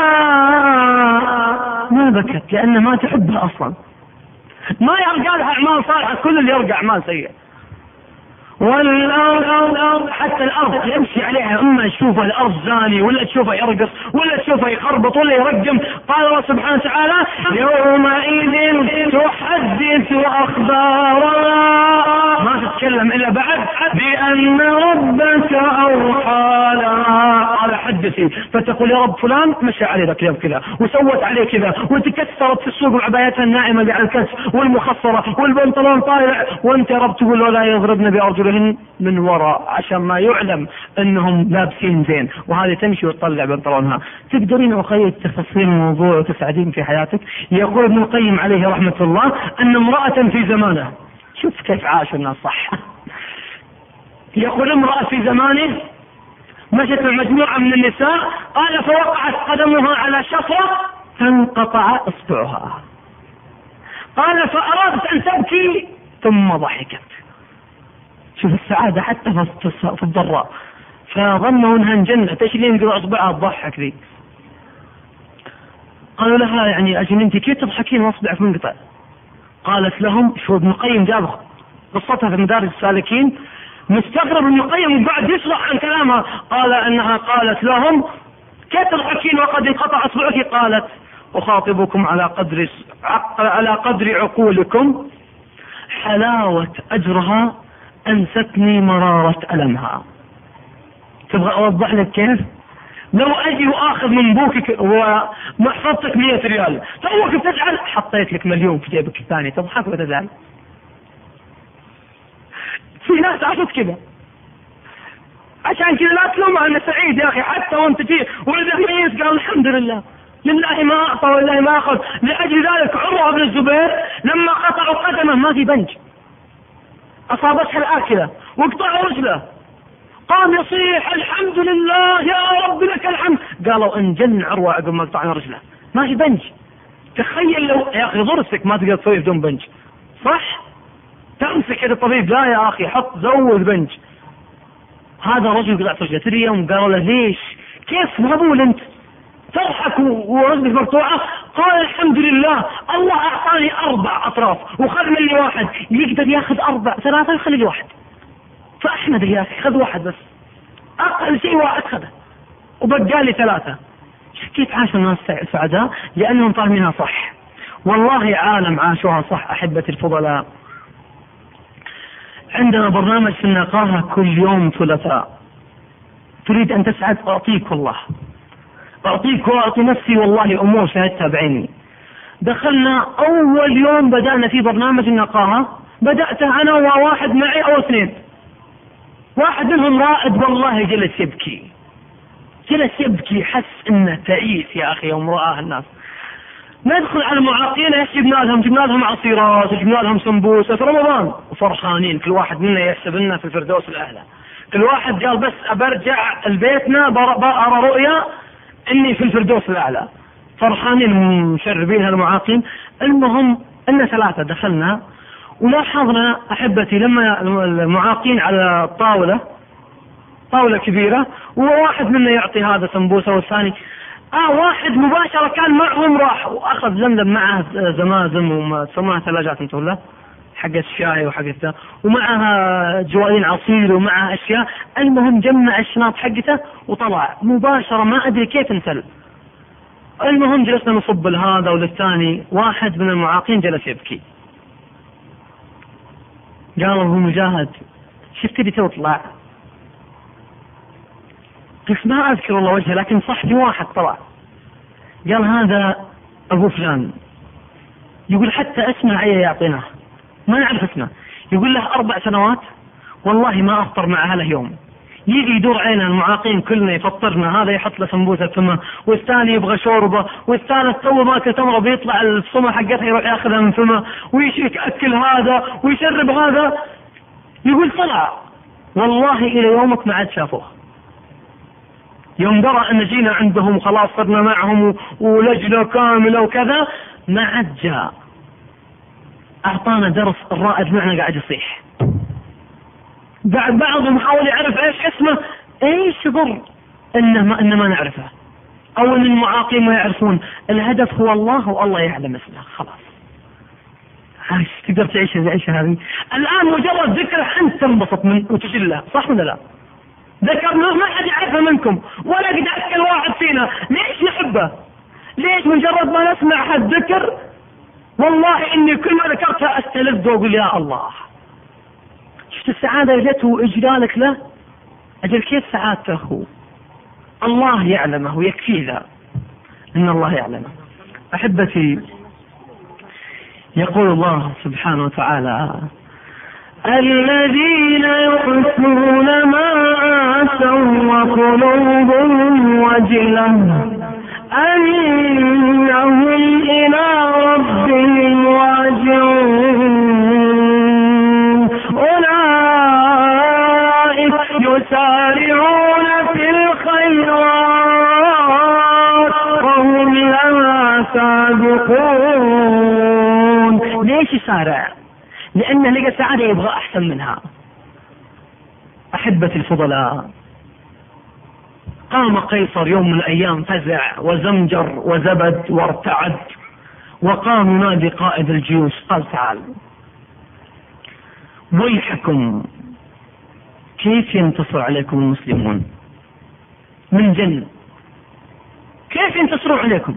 ما بكت لأن ما تحبها أصلا. ما يرجع لها أعمال صالحة كل اللي يرجع أعمال سيئة. والارض حتى الأرض يمشي عليها أما تشوفه الأرض زاني ولا تشوفه يرقص ولا تشوفه يخربط ولا يرقم. قال الله سبحانه وتعالى يومئذ تحدث اخبارها ما تتكلم إلا بعد بأن ربك أوحى لها قال حدثي. فتقول يا رب فلان مشى علي ذاك اليوم كذا وسوت عليه كذا وتكسرت في السوق وعبايتها الناعمة اللي على الكتف والمخصرة والبنطلون طالع وانت يا رب تقول ولا يضربن بارجلهن من من وراء عشان ما يعلم انهم لابسين زين. وهذه تمشي وتطلع بنطلونها تقدرين أخي تفصلين الموضوع وتسعدين في حياتك؟ يقول ابن القيم عليه رحمة الله أن امرأة في زمانه. شوف كيف عاش الناس صح. يقول امرأة في زمانه مشت مع مجموعة من النساء قال فوقعت قدمها على شفرة فانقطع إصبعها. قال فأرادت أن تبكي ثم ضحكت. شوف السعادة حتى في الضراء. فظنوا إنها انجنت إيش اللي اصبعها تضحك ذي. قالوا لها يعني اجننتي كيف تضحكين واصبعك منقطع قالت لهم شو ابن القيم جاب قصتها في مدارس السالكين. مستغرب ابن القيم وقاعد يشرح عن كلامها. قال إنها قالت لهم كيف تضحكين وقد انقطع أصبعك؟ قالت أخاطبكم على قدر على قدر عقولكم. حلاوة أجرها أنستني مرارة ألمها. تبغى أوضح لك كيف؟ لو أجي وآخذ من بوكك ومحفظتك 100 ريال توك تزعل؟ حطيت لك مليون في جيبك الثاني تضحك وتزعل في ناس عاشت كذا. عشان كذا لا تلومها انه سعيد يا أخي حتى وأنت فيه. واذا ميت قال الحمد لله. لله ما أعطى ولله ما أخذ. لأجل ذلك عمر بن الزبير لما قطعوا قدمه ما في بنج. أصابتها الآكلة وقطعوا رجله. قام يصيح الحمد لله يا رب لك الحمد. قالوا انجن عروة عقب ما قطعنا رجله. ما في بنج. تخيل لو يا أخي ضرسك ما تقدر تسوي بدون بنج. صح؟ تمسك يد الطبيب لا يا أخي حط زود بنج. هذا رجل قطع رجله. تدري يوم قالوا له ليش؟ كيف؟ مهبول انت تضحك ورجلك مقطوعة؟ قال الحمد لله الله أعطاني أربع أطراف وخذ مني واحد يقدر ياخذ أربع ثلاثة يخلي لي واحد. فأحمد يا أخي خذ واحد بس. أقل شيء واحد خذه. وبقى لي ثلاثة. كيف عاشوا الناس سعداء؟ لأنهم فاهمينها صح. والله عالم عاشوها صح أحبتي الفضلاء. عندنا برنامج في النقاهة كل يوم ثلاثاء. تريد أن تسعد؟ أعطيك والله. أعطيك وأعطي نفسي والله أمور شاهدتها بعيني. دخلنا أول يوم بدأنا في برنامج النقاهة. بدأته أنا وواحد معي أو اثنين. واحد منهم رائد والله جلس يبكي جلس يبكي حس إنه تعيس يا أخي يوم رآه الناس. ندخل على المعاقين إيش جبنا لهم؟ جبنا لهم عصيرات وجبنا لهم سمبوسة في رمضان. وفرحانين كل واحد منا يحسب لنا في الفردوس الأعلى. كل واحد قال بس أبرجع لبيتنا أرى رؤيا إني في الفردوس الأعلى. فرحانين مشربين هالمعاقين المهم إن ثلاثة دخلنا ولاحظنا أحبتي لما المعاقين على الطاوله طاولة كبيرة وواحد منا يعطي هذا سمبوسة والثاني. آه واحد مباشرة كان معهم راح وأخذ زمزم معه زمازم وما ثلاجات أنتم ولا؟ حق الشاي وحق ذا ومعها جوالين عصير ومعها أشياء. المهم جمع الشنط حقته وطلع. مباشرة ما أدري كيف انسل المهم جلسنا نصب لهذا وللثاني. واحد من المعاقين جلس يبكي. قال ابو مجاهد شفت تبي تطلع؟ قلت ما أذكر والله وجهه لكن صاحبي واحد طلع. قال هذا أبو فلان. يقول حتى اسمه عيه يعطيناه. ما نعرف اسمه. يقول له أربع سنوات والله ما أفطر مع أهله يوم. يجي يدور علينا المعاقين كلنا يفطرنا هذا يحط له سمبوسة فمه والثاني يبغى شوربة والثالث تو ماكل تمره بيطلع الصمة حقتها يروح يأخذها من فمه وياكل هذا ويشرب هذا. يقول طلع. والله إلى يومك ما عاد شافوه. يوم درى أن جينا عندهم خلاص صرنا معهم ولجنة كاملة وكذا ما عاد جاء. أعطانا درس الرائد معنا قاعد يصيح. بعد بعضهم حاول يعرف إيش اسمه إيش يضر إنه ما إنه ما نعرفه. أو إن المعاقين ما يعرفون. الهدف هو الله والله يعلم اسمه. خلاص. عايش. تقدر تعيش العيشه هذه. الآن مجرد ذكره أنت تنبسط من وتجله. صح ولا لا؟ ذكرناه ما حد يعرفه منكم. ولا قد أكل واحد فينا. ليش نحبه؟ ليش مجرد ما نسمع حد ذكر والله إني كل ما ذكرتها أستلذ وأقول يا الله. شفت السعادة جت وإجلالك له؟ أجل كيف سعادته؟ هو الله يعلمه ويكفي ذا. إن الله يعلمه. أحبتي يقول الله سبحانه وتعالى الذين يحسنون ما آتوا وقلوبهم وجلة. أنهم إلى ربهم راجعون. أولئك يسارعون في الخيرات وهم لها سابقون. ليش يسارع؟ لأنه لقى سعادة يبغى أحسن منها. أحبتي الفضلاء. قام قيصر يوم من الأيام فزع وزمجر وزبد وارتعد وقام ينادي قائد الجيوش قال تعال. ويحكم. كيف ينتصر عليكم المسلمون؟ من جن. كيف ينتصرون عليكم؟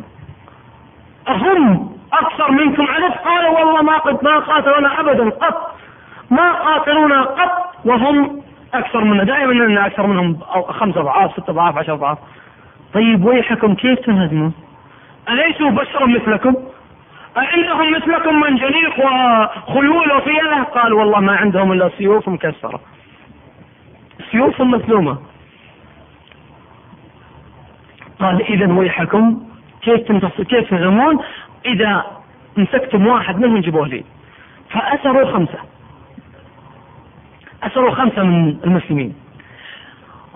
أهم أكثر منكم عدد قالوا والله ما قد ما قاتلونا أبدا قط. ما قاتلونا قط وهم أكثر منا دائما أن أكثر منهم خمسة أضعاف ستة أضعاف عشر أضعاف. طيب ويحكم كيف تنهزمون أليسوا بشر مثلكم؟ أعندهم مثلكم منجنيق وخيول وفيلة؟ قال والله ما عندهم إلا سيوف مكسرة. سيوفهم مثلومة قال إذا ويحكم كيف تنتصر كيف تهزمون إذا مسكتم واحد منهم جيبوه لي. فأسروا خمسة. أسروا خمسة من المسلمين.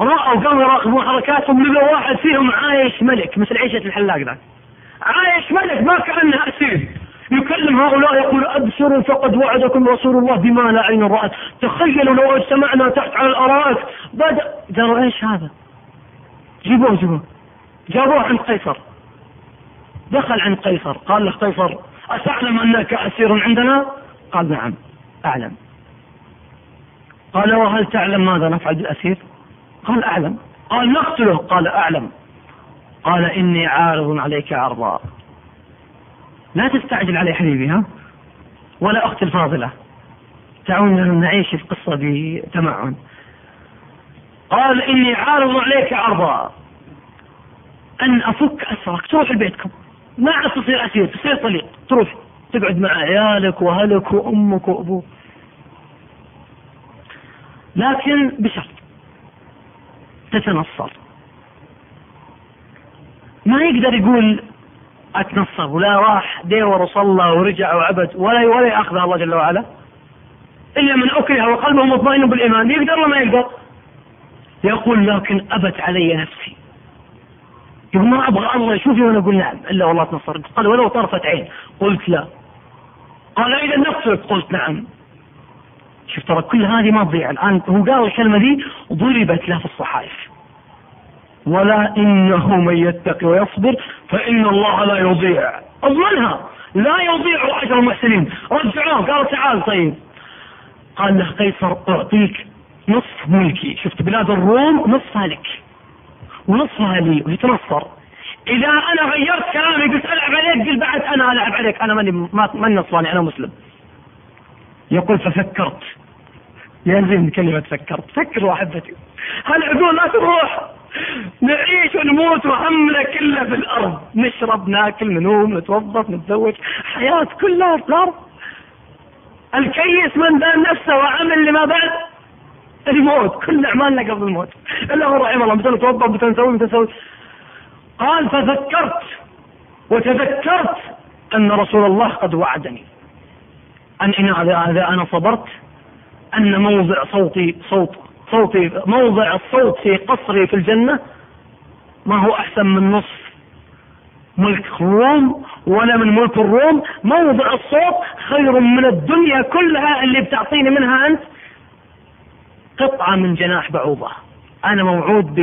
رأوا قاموا يراقبون حركاتهم لقوا واحد فيهم عايش ملك مثل عيشة الحلاق ذاك. عايش ملك ما كأنه أسير. يكلم هؤلاء يقول أبشروا فقد وعدكم رسول الله بما لا عين رأت. تخيلوا لو اجتمعنا تحت على الأرائك. بدأ قالوا إيش هذا؟ جيبوه جيبوه. جابوه عند قيصر. دخل عند قيصر. قال له قيصر أتعلم أنك أسير عندنا؟ قال نعم أعلم. قال وهل تعلم ماذا نفعل بالأسير؟ قال أعلم. قال نقتله. قال أعلم. قال إني عارض عليك عرضا. لا تستعجل علي حبيبي ها؟ ولا أختي الفاضلة. تعالوا نعيش القصة بتمعن قال إني عارض عليك عرضا. أن أفك أسرك. تروح لبيتكم. ما عاد تصير أسير تصير طليق. تروح تقعد مع عيالك وأهلك وأمك وأبوك. لكن بشرط. تتنصر ما يقدر يقول اتنصر ولا راح ديور وصلى ورجع وعبد ولا ولا ياخذها الله جل وعلا. إلا من أكره وقلبه مطمئن بالإيمان. يقدر ولا ما يقدر؟ يقول لكن أبت علي نفسي. يقول ما أبغى الله يشوفني وأنا أقول نعم. إلا والله تنصر قال ولو طرفة عين. قلت لا. قال إذا نقتلك قلت نعم. شوف ترى كل هذه ما تضيع. الآن هو قال الكلمة دي ضربت له في الصحائف. ولا إنه من يتقي ويصبر فإن الله لا يضيع. أضمنها. لا يضيع أجر المحسنين. رجعوه. قال تعال طيب. قال له قيصر أعطيك نصف ملكي. شفت بلاد الروم نصفها لك. ونصفها لي. ويتنصر. إذا أنا غيرت كلامي قلت ألعب عليك قل بعد أنا ألعب عليك. أنا ماني ماني نصراني أنا مسلم. يقول ففكرت. زين كلمة فكرت فكروا أحبتي هالعقول لا تروح؟ نعيش ونموت وهمنا كله في الأرض. نشرب ناكل ننوم نتوظف نتزوج. حياة كلها في الأرض. الكيس من بان نفسه وعمل لما بعد. الموت. كل أعمالنا قبل الموت. إلا هو رحمه الله. متى نتوظف متى نسوي متى نسوي قال فذكرت. وتذكرت أن رسول الله قد وعدني. أن إن إذا أنا صبرت. أن موضع صوتي صوت صوتي موضع الصوت في قصري في الجنة ما هو أحسن من نصف ملك الروم ولا من ملك الروم. موضع الصوت خير من الدنيا كلها اللي بتعطيني منها أنت. قطعة من جناح بعوضة. أنا موعود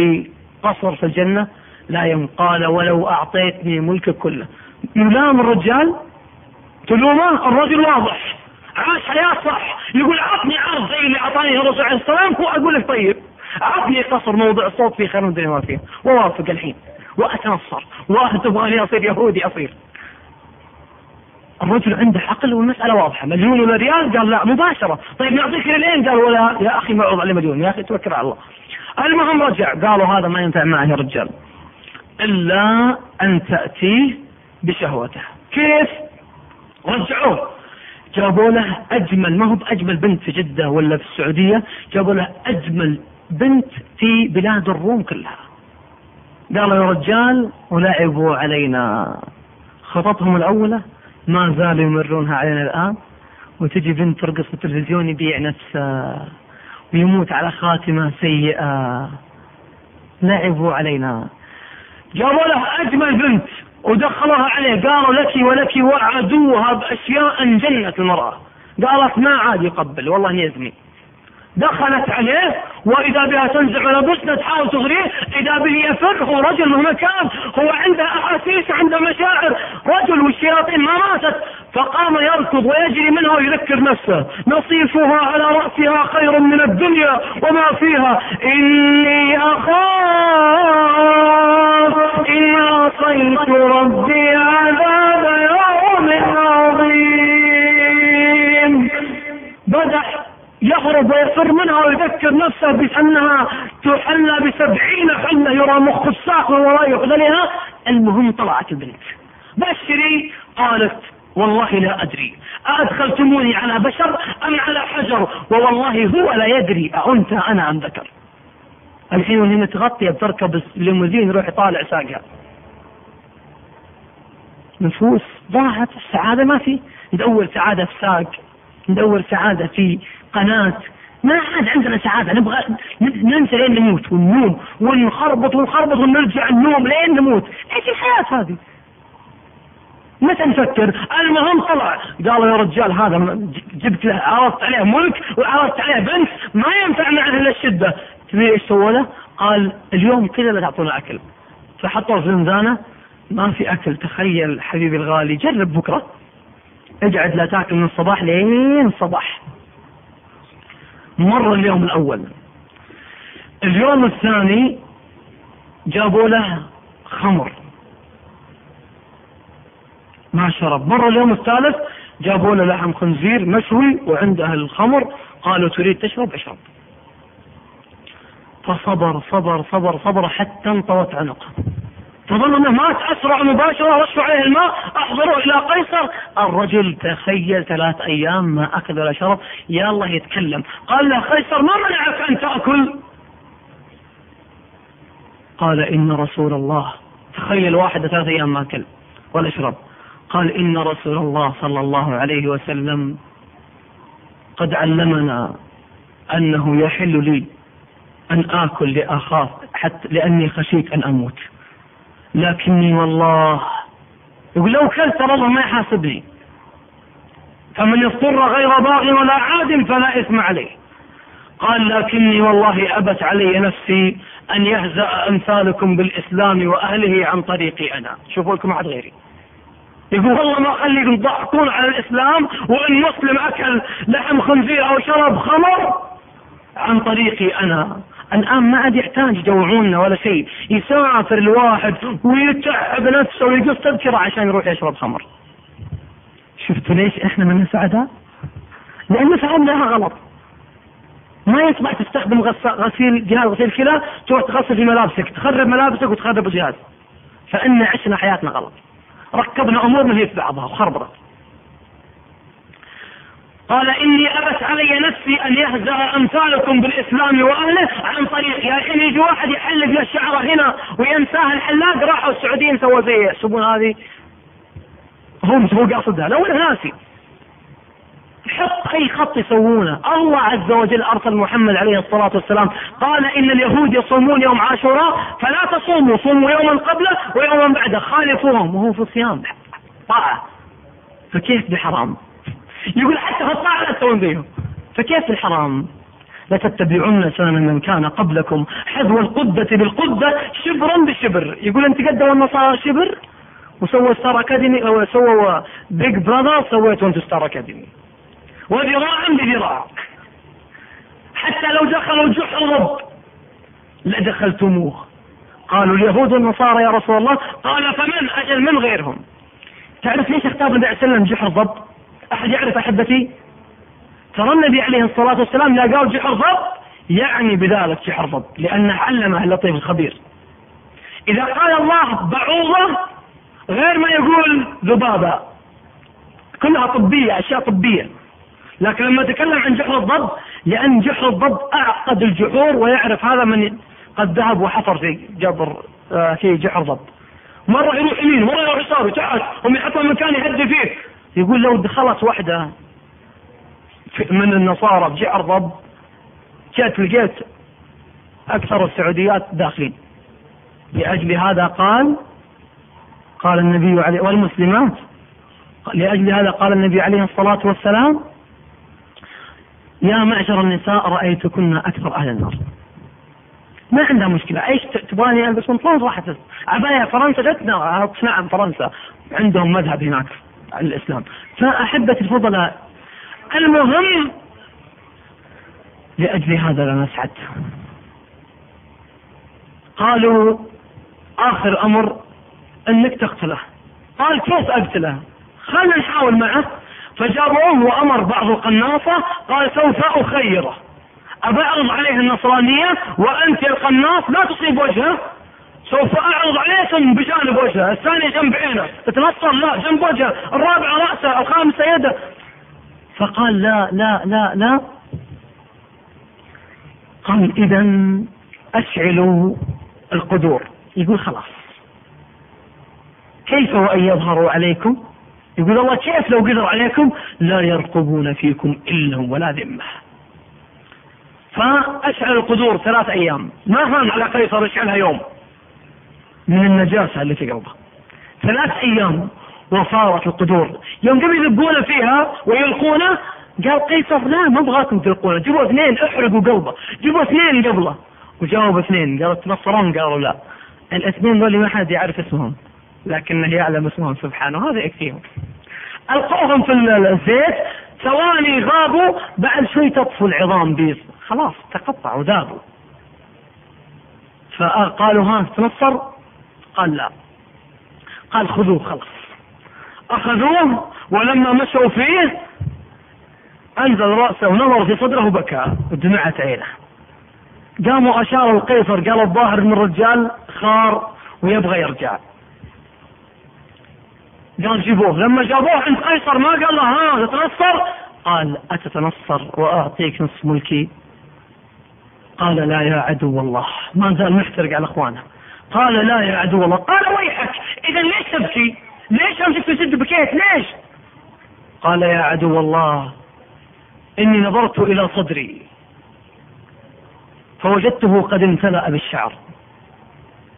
بقصر في الجنة. لا يوم قال ولو أعطيتني ملكك كله. يلام الرجال. تلومه؟ الرجل واضح. عاش حياة صح. يقول عطني عرض زي اللي اعطاني الرسول عليه السلام وأقول لك طيب. عطني قصر موضع الصوت فيه خير من الدنيا ما فيه ووافق الحين. وأتنصر. وتبغاني أصير يهودي أصير. الرجل عنده عقل والمسألة واضحة. مليون ولا ريال؟ قال لا مباشرة. طيب نعطيك ريالين قال ولا يا أخي معوض على مليون يا أخي توكل على الله. المهم رجع. قالوا هذا ما ينفع معه يا رجال. إلا أن تأتيه بشهوته. كيف؟ رجعوه. جابوا له أجمل ما هو بأجمل بنت في جدة ولا في السعودية جابوا له أجمل بنت في بلاد الروم كلها. قالوا يا رجال ولعبوا علينا. خططهم الأولى ما زالوا يمرونها علينا الآن. وتجي بنت ترقص في التلفزيون يبيع نفسه ويموت على خاتمة سيئة. لعبوا علينا. جابوا له أجمل بنت. ودخلوها عليه قالوا لك ولك وعدوها بأشياء جنت المرأة. قالت ما عاد يقبل والله يزني. دخلت عليه وإذا بها تنزع لبسنا تحاول تغريه إذا به يفر هو رجل مهما كان هو عنده أحاسيس عنده مشاعر. رجل والشياطين ما ماتت فقام يركض ويجري منها ويذكر نفسه. نصيفها على رأسها خير من الدنيا وما فيها. إني أخاف إن عصيت ربي عذاب يوم عظيم. بدأ يهرب ويفر منها ويذكر نفسه بأنها تحلى بسبعين حلة يرى مخ الساق من وراء يخذلها المهم طلعت البنت. بشري قالت والله لا أدري. أدخلتموني على بشر أم على حجر؟ ووالله هو لا يدري. أأنثى أنا أم ذكر؟ الحين وهي متغطية بتركب الليموزين يروح يطالع ساقها. نفوس ضاعت. السعادة ما في. ندور سعادة في ساق. ندور سعادة في قناة. ما عاد عندنا سعادة. نبغى ننسى لين نموت وننوم ونخربط ونخربط ونرجع النوم لين نموت. إيش الحياة هذه؟ متى نفكر؟ المهم طلع قالوا يا رجال هذا جبت له عرضت عليه ملك وعرضت عليه بنت. ما ينفع معه إلا الشدة. تدري إيش سوى له؟ قال اليوم كذا لا تعطونا أكل. فحطوه في زنزانه ما في أكل. تخيل حبيبي الغالي. جرب بكرة. اقعد لا تاكل من الصباح لين الصباح. مر اليوم الأول. اليوم الثاني جابوا له خمر. ما شرب. مر اليوم الثالث جابوا له لحم خنزير مشوي وعنده الخمر. قالوا تريد تشرب؟ اشرب. فصبر صبر صبر صبر حتى انطوت عنقه. تظن أنه مات أسرع مباشرة رشوا عليه الماء أحضروا إلى قيصر. الرجل تخيل ثلاث أيام ما اكل ولا شرب يا الله يتكلم. قال له قيصر ما منعك أن تأكل؟ قال إن رسول الله. تخيل واحد ثلاث أيام ما أكل ولا شرب. قال إن رسول الله صلى الله عليه وسلم قد علمنا أنه يحل لي أن آكل لاخاف حتى لأني خشيت أن أموت. لكني والله يقول لو كلت الله ما يحاسبني. فمن يضطر غير باغ ولا عاد فلا إثم عليه. قال لكني والله أبت علي نفسي أن يهزأ أمثالكم بالإسلام وأهله عن طريقي أنا. شوفوا لكم أحد غيري. يقول والله ما خليكم تضحكون على الإسلام وإن مسلم أكل لحم خنزير أو شرب خمر عن طريقي أنا. الآن ما عاد يحتاج يجوعونا ولا شيء. يسافر الواحد ويتعب نفسه ويقص تذكرة عشان يروح يشرب خمر. شفتوا ليش إحنا من السعداء لأن فهمناها غلط. ما يصبح تستخدم غسيل جهاز غسيل كلى تروح تغسل في ملابسك تخرب ملابسك وتخرب الجهاز. فإن عشنا حياتنا غلط. ركبنا أمور ما هي في بعضها وخربطت قال إني أبت علي نفسي أن يهزأ أمثالكم بالإسلام وأهله عن طريق يا يجي واحد يحلق له الشعرة هنا وينساها الحلاق راحوا السعوديين سووا زي يحسبون هذه. هم مو قاصدها لو ناسي. حط أي خط يسوونه. الله عز وجل أرسل محمد عليه الصلاة والسلام قال إن اليهود يصومون يوم عاشوراء فلا تصوموا صوموا يوما قبله ويوما بعده خالفوهم وهو في الصيام طاعة. فكيف بحرام؟ يقول حتى في الطاعة لا تسوون زيهم. فكيف الحرام؟ لتتبعن سنن من كان قبلكم حذو القذة بالقذة شبرا بشبر. يقول أنتم قدموا النصارى شبر؟ وسووا ستار اكاديمي أو سووا بيج براذر سويتوا أنتم ستار اكاديمي وذراعا بذراع. حتى لو دخلوا جحر رب لدخلتموه. قالوا اليهود والنصارى يا رسول الله قال فمن أجل من غيرهم؟ تعرف ليش اختار النبي عليه وسلم جحر ضب أحد يعرف أحبتي؟ ترى النبي عليه الصلاة والسلام لا قال جحر ضب يعني بذلك جحر ضب لأنه علمه اللطيف الخبير. إذا قال الله بعوضة غير ما يقول ذبابة. كلها طبية أشياء طبية. لكن لما تكلم عن جحر الضب لأن جحر الضب أعقد الجحور ويعرف هذا من قد ذهب وحفر في جبر آه، في جحر ضب مرة يروح يمين مرة يروح يسار وتعال هم يحطوا مكان يهدي فيه. يقول لو دخلت واحدة من النصارى في جحر ضب جاءت لقيت أكثر السعوديات داخلين. لأجل هذا قال قال النبي عليه والمسلمات لأجل هذا قال النبي عليه الصلاة والسلام يا معشر النساء رأيتكن أكثر أهل النار. ما عندها مشكلة. إيش تبغاني ألبس؟ بنطلون راحت. عباية فرنسا جتنا نعم فرنسا. عندهم مذهب هناك. على الإسلام. فأحبتي الفضلاء المهم لأجل هذا لا نسعد. قالوا آخر أمر إنك تقتله. قال كيف أقتله؟ خلنا نحاول معه. فجابوه وأمر بعض القناصة قال سوف أخيره. ابعرض عليه النصرانية وأنت القناص لا تصيب وجهه. سوف أعرض عليكم بجانب وجهه. الثاني جنب عينه. تتنصر لا جنب وجهه. الرابع رأسه. الخامسة يده. فقال لا لا لا لا. قال إذا اشعلوا القدور. يقول خلاص. كيف وأن يظهروا عليكم؟ يقول الله كيف لو قدر عليكم؟ لا يرقبون فيكم إلا ولا ذمة. فأشعل القدور ثلاث أيام. ما هان على قيصر اشعلها يوم؟ من النجاسة اللي في قلبه ثلاث أيام وصارت القدور. يوم قبل يذبونه فيها ويلقونه قال قيصر لا ما أبغاكم تلقونه. جيبوا اثنين احرقوا قلبه. جيبوا اثنين قبله. وجاوب اثنين قالوا تنصرون قالوا لا. الاثنين ذولي ما حد يعرف اسمهم لكنه يعلم اسمهم. سبحانه هذا يكفيهم. ألقوهم في الزيت. ثواني غابوا. بعد شوي تطفو العظام بيض. خلاص تقطعوا ذابوا. فقالوا ها تنصر؟ قال لا. قال خذوه خلاص. أخذوه ولما مشوا فيه أنزل رأسه ونظر في صدره وبكى ودمعت عينه. قاموا أشاروا القيصر قال الظاهر من الرجال خار ويبغى يرجع. قال جيبوه. لما جابوه عند قيصر ما قال له ها تتنصر؟ قال أتتنصر وأعطيك نصف ملكي؟ قال لا يا عدو الله ما زال محترق على إخوانه. قال لا يا عدو الله. قال ويحك. إذا ليش تبكي؟ ليش أمسك تسد بكيت؟ ليش؟ قال يا عدو الله إني نظرت إلى صدري فوجدته قد امتلأ بالشعر.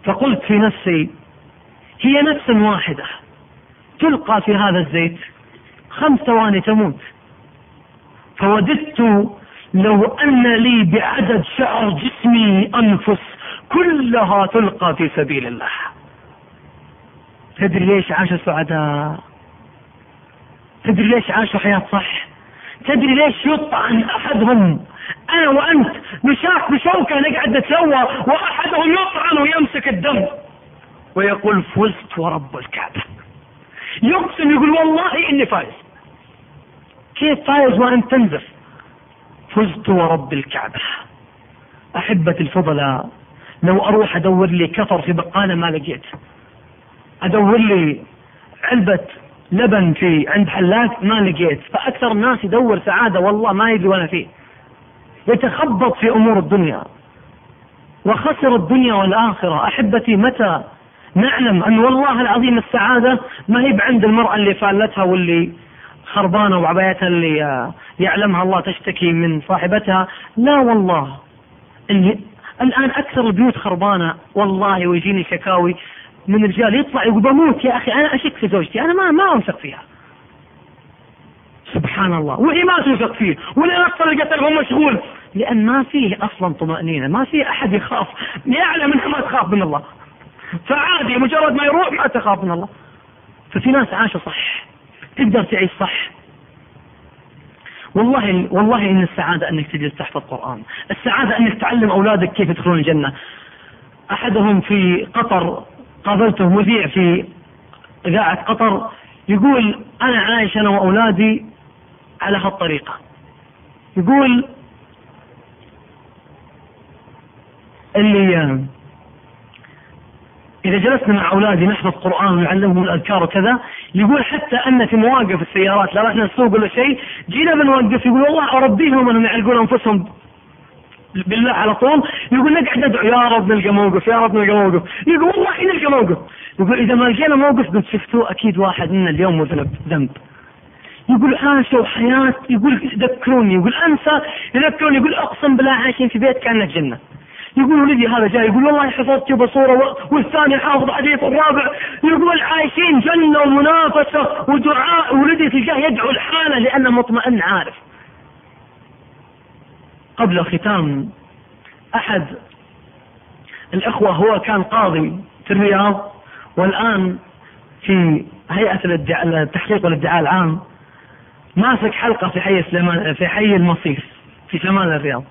فقلت في نفسي هي نفس واحدة تلقى في هذا الزيت خمس ثواني تموت. فوددت لو أن لي بعدد شعر جسمي أنفس. كلها تلقى في سبيل الله. تدري ليش عاشوا سعداء تدري ليش عاشوا حياة صح؟ تدري ليش يطعن أحدهم أنا وأنت نشاك بشوكة نقعد نتسوى وأحدهم يطعن ويمسك الدم. ويقول فزت ورب الكعبة. يقسم يقول والله إني فايز. كيف فايز وأنت تنزف؟ فزت ورب الكعبة. أحبتي الفضلاء لو أروح أدور لي كفر في بقالة ما لقيت. أدور لي علبة لبن في عند حلاق ما لقيت. فأكثر الناس يدور سعادة والله ما يدري ولا فيه. يتخبط في أمور الدنيا. وخسر الدنيا والآخرة. أحبتي متى نعلم أن والله العظيم السعادة ما هي بعند المرأة اللي فالتها واللي خربانة وعبايتها اللي يعلمها الله تشتكي من صاحبتها؟ لا والله. الآن أكثر البيوت خربانة. والله ويجيني شكاوي. من رجال يطلع يقول بموت يا أخي. أنا أشك في زوجتي. أنا ما ما أوثق فيها. سبحان الله. وهي ما توثق فيه. أكثر القتل هو مشغول. لأن ما فيه أصلا طمأنينة. ما فيه أحد يخاف. يعلم أنها ما تخاف من الله. فعادي. مجرد ما يروح ما تخاف من الله. ففي ناس عاشوا صح. تقدر تعيش صح. والله والله إن السعادة أنك تجلس تحفظ قران، السعادة أنك تعلم أولادك كيف يدخلون الجنة. أحدهم في قطر قابلته مذيع في إذاعة قطر يقول أنا عايش أنا وأولادي على هالطريقه. يقول اللي إذا جلسنا مع أولادي نحفظ قرآن ونعلمهم الأذكار وكذا يقول حتى أن في مواقف السيارات لا رحنا السوق ولا شيء جينا بنوقف يقول والله أربيهم أنهم يعلقون أنفسهم بالله على طول يقول نقعد ندعو يا رب نلقى موقف يا رب نلقى موقف يقول والله نلقى موقف. يقول إذا ما لقينا موقف قلت شفتوا أكيد واحد منا اليوم مذنب ذنب. يقول عاشوا حياة يقول ذكروني يقول أنسى يذكروني يقول أقسم بالله عايشين في بيت كأنه جنة. يقول ولدي هذا جاي يقول والله حفظت بصورة والثاني حافظ حديث الرابع. يقول عايشين جنة ومنافسة ودعاء ولدي تلقاه يدعو الحالة لأنه مطمئن عارف. قبل ختام أحد الإخوة هو كان قاضي في الرياض والآن في هيئة التحقيق والادعاء العام ماسك حلقة في حي سليمان في حي المصيف في شمال الرياض.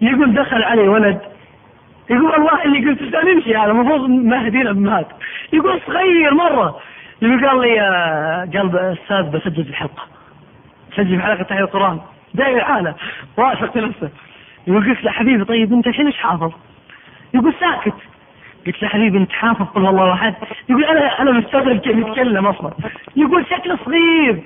يقول دخل علي ولد يقول والله اللي قلت نمشي هذا المفروض مهدينا بمهات يقول صغير مرة. يقول قال لي قال أستاذ بسجل الحلقة. سجل في حلقة تحية القرآن. داير حالة. واثق في نفسه. يقول قلت له حبيبي طيب أنت الحين إيش حافظ؟ يقول ساكت. قلت له حبيبي أنت حافظ قل والله احد يقول أنا أنا مستغرب كيف يتكلم أصلا. يقول شكله صغير.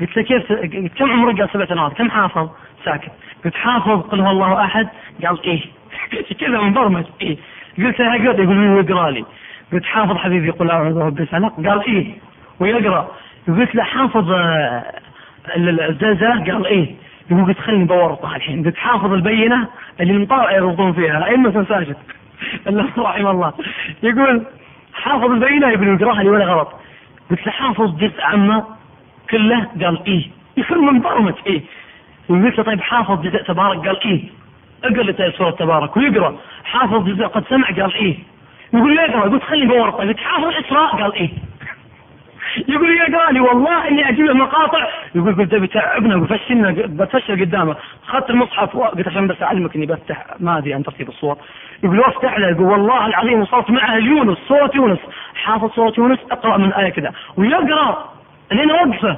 قلت له كيف كم عمرك قال سبع سنوات كم حافظ؟ ساكت. قلت حافظ قل هو الله أحد؟ قال إيه. كذا مبرمج إيه. قلت له اقرا يقول مين يقرأ لي؟ قلت حافظ حبيبي قل أعوذ برب الفلق. قال إيه. ويقرأ. قلت له حافظ آه، الزلزله قال إيه. يقول قلت خليني بورطها الحين. قلت حافظ البينة اللي المطالع يربطون فيها. أئمة ساجد. الله رحم الله. يقول حافظ البينة يقول يقرأها لي ولا غلط. قلت له حافظ جزء عامه كله؟ قال إيه. يكون منبرمج إيه. وقلت له طيب حافظ جزء تبارك قال إيه؟ أقرأ لي سورة تبارك ويقرأ. حافظ جزء قد سمع قال إيه؟ يقول لي اقرا قلت خليني بورطه قلت حافظ الإسراء قال إيه؟ يقول يا قالي والله إني أجيب له مقاطع. يقول قلت بتعبنا وفشلنا بتفشل قدامه. اخذت المصحف قلت عشان بس أعلمك إني بفتح ما أدري عن ترتيب الصور. يقول أفتح له يقول والله العظيم وصلت معه يونس صوره يونس. حافظ صوره يونس أقرأ من آية كذا. ويقرا لين اوقفه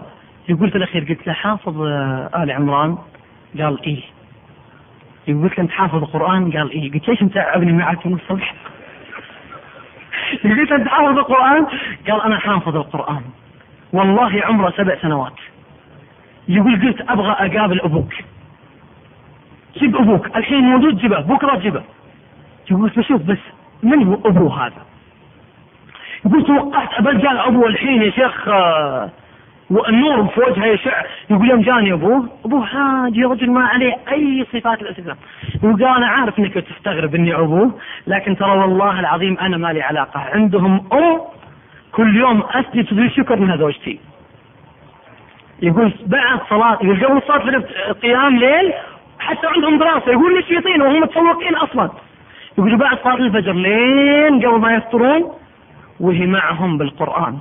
يقول في الأخير قلت له حافظ آه، آل عمران. قال إيه. يقول له أنت حافظ القرآن؟ قال إيه. قلت ليش متعبني معك من الصبح؟ قلت أنت حافظ القرآن؟ قال أنا حافظ القرآن. والله عمره سبع سنوات. يقول قلت أبغى أقابل أبوك. جيب أبوك. الحين موجود؟ جيبه. بكره جيبه يقول بشوف بس من هو ابوه هذا؟ يقول توقعت ابى ابوه الحين يا شيخ آه والنور في وجهه يشع يقول يوم جاني ابوه ابوه حاجي رجل ما عليه أي صفات الاسلام يقول أنا عارف إنك تستغرب إني ابوه لكن ترى والله العظيم أنا ما لي علاقة. عندهم أم كل يوم أسجد سجود شكر منها زوجتي. يقول بعد صلاة يقول قبل صلاة قيام ليل حتى عندهم دراسة. يقول ليش يطين؟ وهم متفوقين أصلا. يقول بعد صلاة الفجر لين قبل ما يفطرون وهي معهم بالقرآن.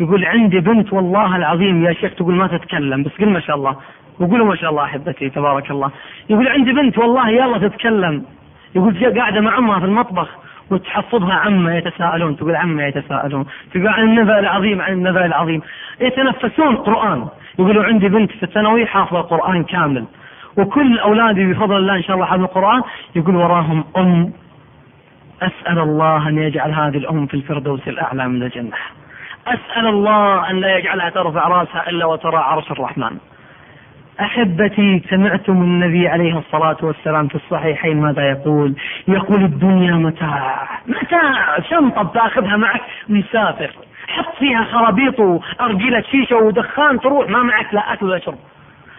يقول عندي بنت والله العظيم يا شيخ تقول ما تتكلم بس قل ما شاء الله. وقولوا ما شاء الله أحبتي تبارك الله. يقول عندي بنت والله يلا تتكلم. يقول قاعدة مع أمها في المطبخ وتحفظها عما يتساءلون تقول عما يتساءلون. تقول عن النبأ العظيم عن النبأ العظيم. يتنفسون قرآن. يقولوا عندي بنت في الثانوي حافظة القرآن كامل. وكل أولادي بفضل الله إن شاء الله حافظ القرآن. يقول وراهم أم أسأل الله أن يجعل هذه الأم في الفردوس الأعلى من الجنة. أسأل الله أن لا يجعلها ترفع رأسها إلا وترى عرش الرحمن. أحبتي سمعتم النبي عليه الصلاة والسلام في الصحيحين ماذا يقول؟ يقول الدنيا متاع. متاع. شنطة بتاخذها معك؟ مسافر حط فيها خرابيط وأرجلة شيشة ودخان تروح ما معك لا أكل ولا شرب.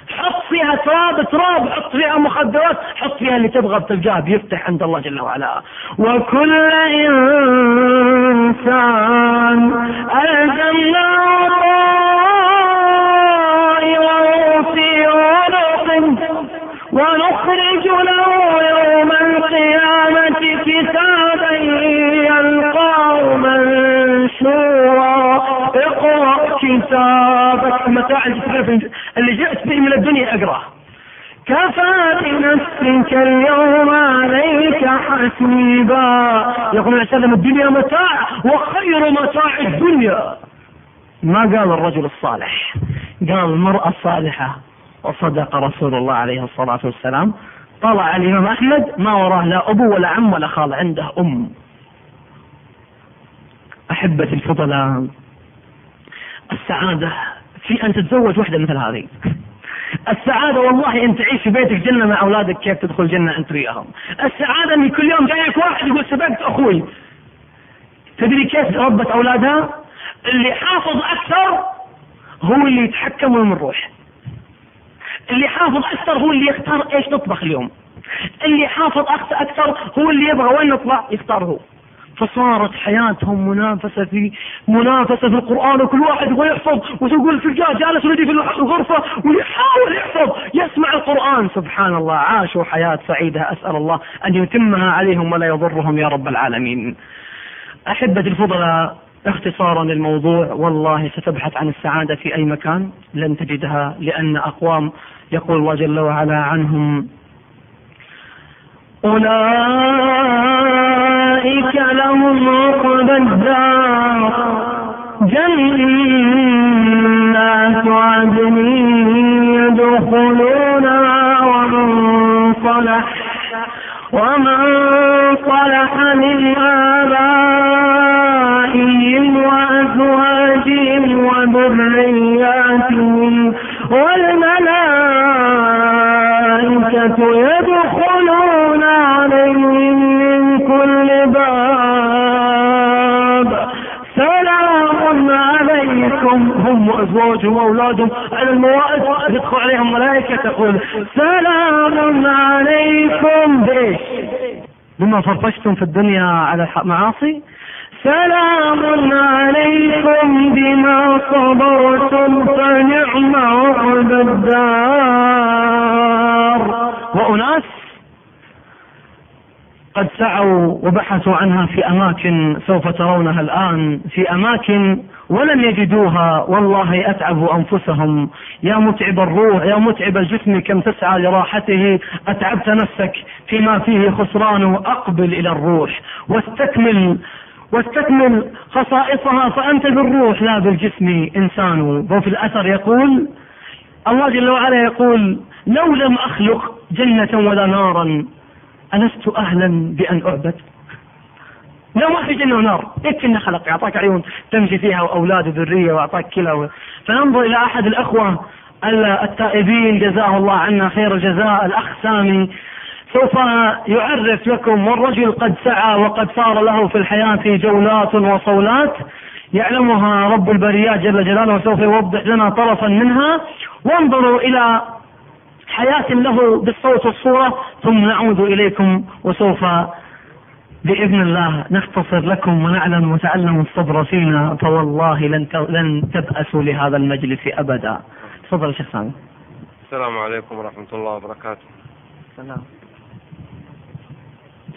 حط فيها تراب تراب حط فيها مخدرات حط فيها اللي تبغى بتلقاه بيفتح عند الله جل وعلا. وكل إنسان الجنة ونخرج له يوم القيامة كتابا كتابك متاع اللي جئت به من الدنيا أقرأ. كفى بنفسك اليوم عليك حسيبا. يقول عليه وسلم الدنيا متاع وخير متاع الدنيا. ما قال الرجل الصالح؟ قال المرأة الصالحة. وصدق رسول الله عليه الصلاة والسلام. طلع الإمام أحمد ما وراه لا أبو ولا عم ولا خال عنده أم. أحبتي الفضلاء. السعادة في أن تتزوج وحدة مثل هذه. السعادة والله أن تعيش في بيتك جنة مع أولادك كيف تدخل جنة أنت وياهم السعادة أن كل يوم جايك واحد يقول سبقت أخوي. تدري كيف ربت أولادها؟ اللي حافظ أكثر هو اللي يتحكم وين نروح اللي حافظ أكثر هو اللي يختار إيش نطبخ اليوم. اللي حافظ أكثر هو اللي يبغى وين نطلع يختار هو فصارت حياتهم منافسة في منافسة في القرآن وكل واحد يبغى يحفظ وتقول الفقاه جالس ولدي في الغرفة ويحاول يحفظ يسمع القرآن. سبحان الله عاشوا حياة سعيدة أسأل الله أن يتمها عليهم ولا يضرهم يا رب العالمين. أحبة الفضلاء اختصارا للموضوع والله ستبحث عن السعادة في أي مكان لن تجدها لأن أقوام يقول الله جل وعلا عنهم أولئك لهم عقب الدار. جنات عدن يدخلونها ومن صلح ومن صلح من آبائهم وأزواجهم وذرياتهم والملائكة يدخلون عليكم هم وأزواجهم وأولادهم على الموائد يدخل عليهم ملائكة تقول سلام عليكم. بايش؟ بما فرفشتم في الدنيا على المعاصي سلام عليكم بما صبرتم فنعم عقب الدار. وأناس قد سعوا وبحثوا عنها في أماكن سوف ترونها الآن في أماكن ولم يجدوها. والله أتعبوا أنفسهم. يا متعب الروح يا متعب الجسم كم تسعى لراحته. أتعبت نفسك فيما فيه خسران أقبل إلى الروح. واستكمل واستكمل خصائصها فأنت بالروح لا بالجسم. إنسان وفي الأثر يقول الله جل وعلا يقول لو لم أخلق جنة ولا نارا ألست أهلا بأن أعبد؟ لو ما في جنة ونار يكفي انه خلق أعطاك عيون تمشي فيها وأولاد وذرية وأعطاك كلى فننظر إلى أحد الأخوة التائبين جزاه الله عنا خير الجزاء الاخ سامي سوف يعرف لكم والرجل قد سعى وقد صار له في الحياة جولات وصولات. يعلمها رب البريات جل جلاله وسوف يوضح لنا طرفا منها. وانظروا إلى حياة له بالصوت والصورة ثم نعود إليكم وسوف بإذن الله نختصر لكم ونعلم وتعلم الصبر فينا فوالله لن لن تبأسوا لهذا المجلس أبدا. تفضل شيخ سامي. السلام عليكم ورحمة الله وبركاته. السلام.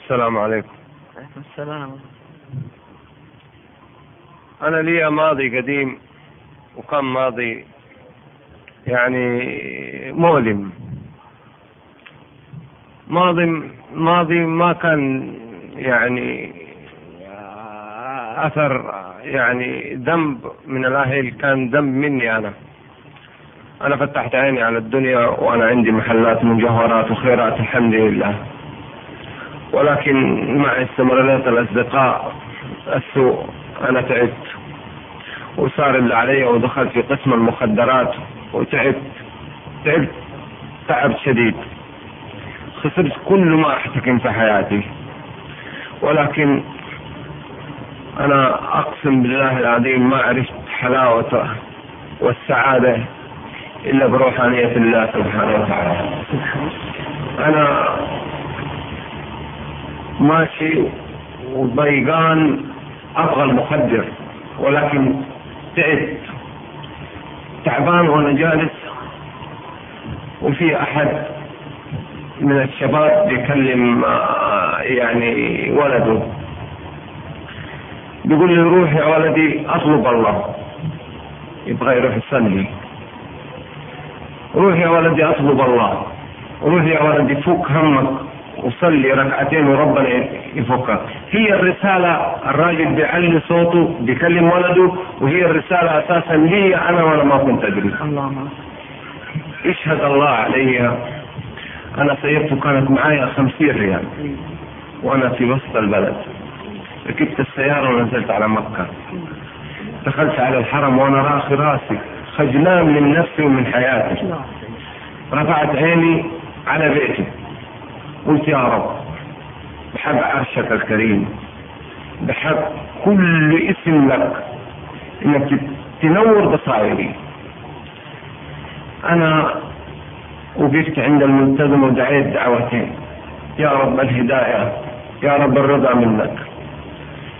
السلام عليكم. عليكم السلام. أنا لي ماضي قديم وكان ماضي يعني مؤلم. ماضي ماضي ما كان يعني أثر يعني ذنب من الأهل كان ذنب مني أنا. أنا فتحت عيني على الدنيا وأنا عندي محلات مجوهرات وخيرات الحمد لله. ولكن مع استمرارات الأصدقاء السوء أنا تعبت. وصار اللي علي ودخلت في قسم المخدرات وتعبت تعبت تعب شديد. خسرت كل ما احتكم في حياتي. ولكن أنا أقسم بالله العظيم ما عرفت حلاوة والسعادة إلا بروحانية الله سبحانه وتعالى. أنا ماشي وضيقان أبغى المخدر ولكن تعبت. تعبان وأنا جالس وفي أحد من الشباب بيكلم آه، يعني ولده. بيقول لي روح يا ولدي أطلب الله. يبغى يروح يصلي. روح يا ولدي أطلب الله. روح يا ولدي فك همك وصلي ركعتين وربنا يفكك. هي الرسالة الراجل بيعلي صوته بيكلم ولده وهي الرسالة أساسا لي أنا وأنا ما كنت أدري. اللهم يشهد الله علي أنا سيرته كانت معايا خمسين ريال. وأنا في وسط البلد. ركبت السيارة ونزلت على مكة. دخلت على الحرم وأنا راخي راسي. خجلان من نفسي ومن حياتي. رفعت عيني على بيتي. قلت يا رب بحق عرشك الكريم. بحق كل اسم لك. إنك تنور بصائري. أنا وقفت عند الملتزم ودعيت دعوتين يا رب الهداية يا رب الرضا منك.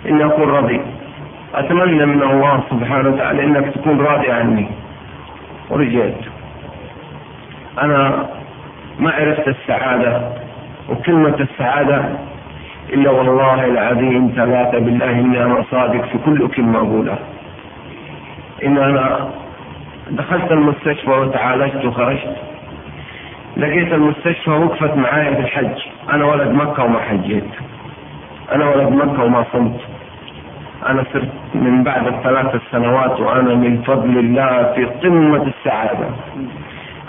إني أكون راضي أتمنى من الله سبحانه وتعالى إنك تكون راضي عني. ورجعت. أنا ما عرفت السعادة وكلمة السعادة إلا والله العظيم ثلاثة بالله إني أنا صادق في كل كلمة أقولها إن أنا دخلت المستشفى وتعالجت وخرجت لقيت المستشفى وقفت معايا في الحج. أنا ولد مكة وما حجيت. أنا ولد مكة وما صمت. أنا صرت من بعد الثلاث سنوات وأنا من فضل الله في قمة السعادة.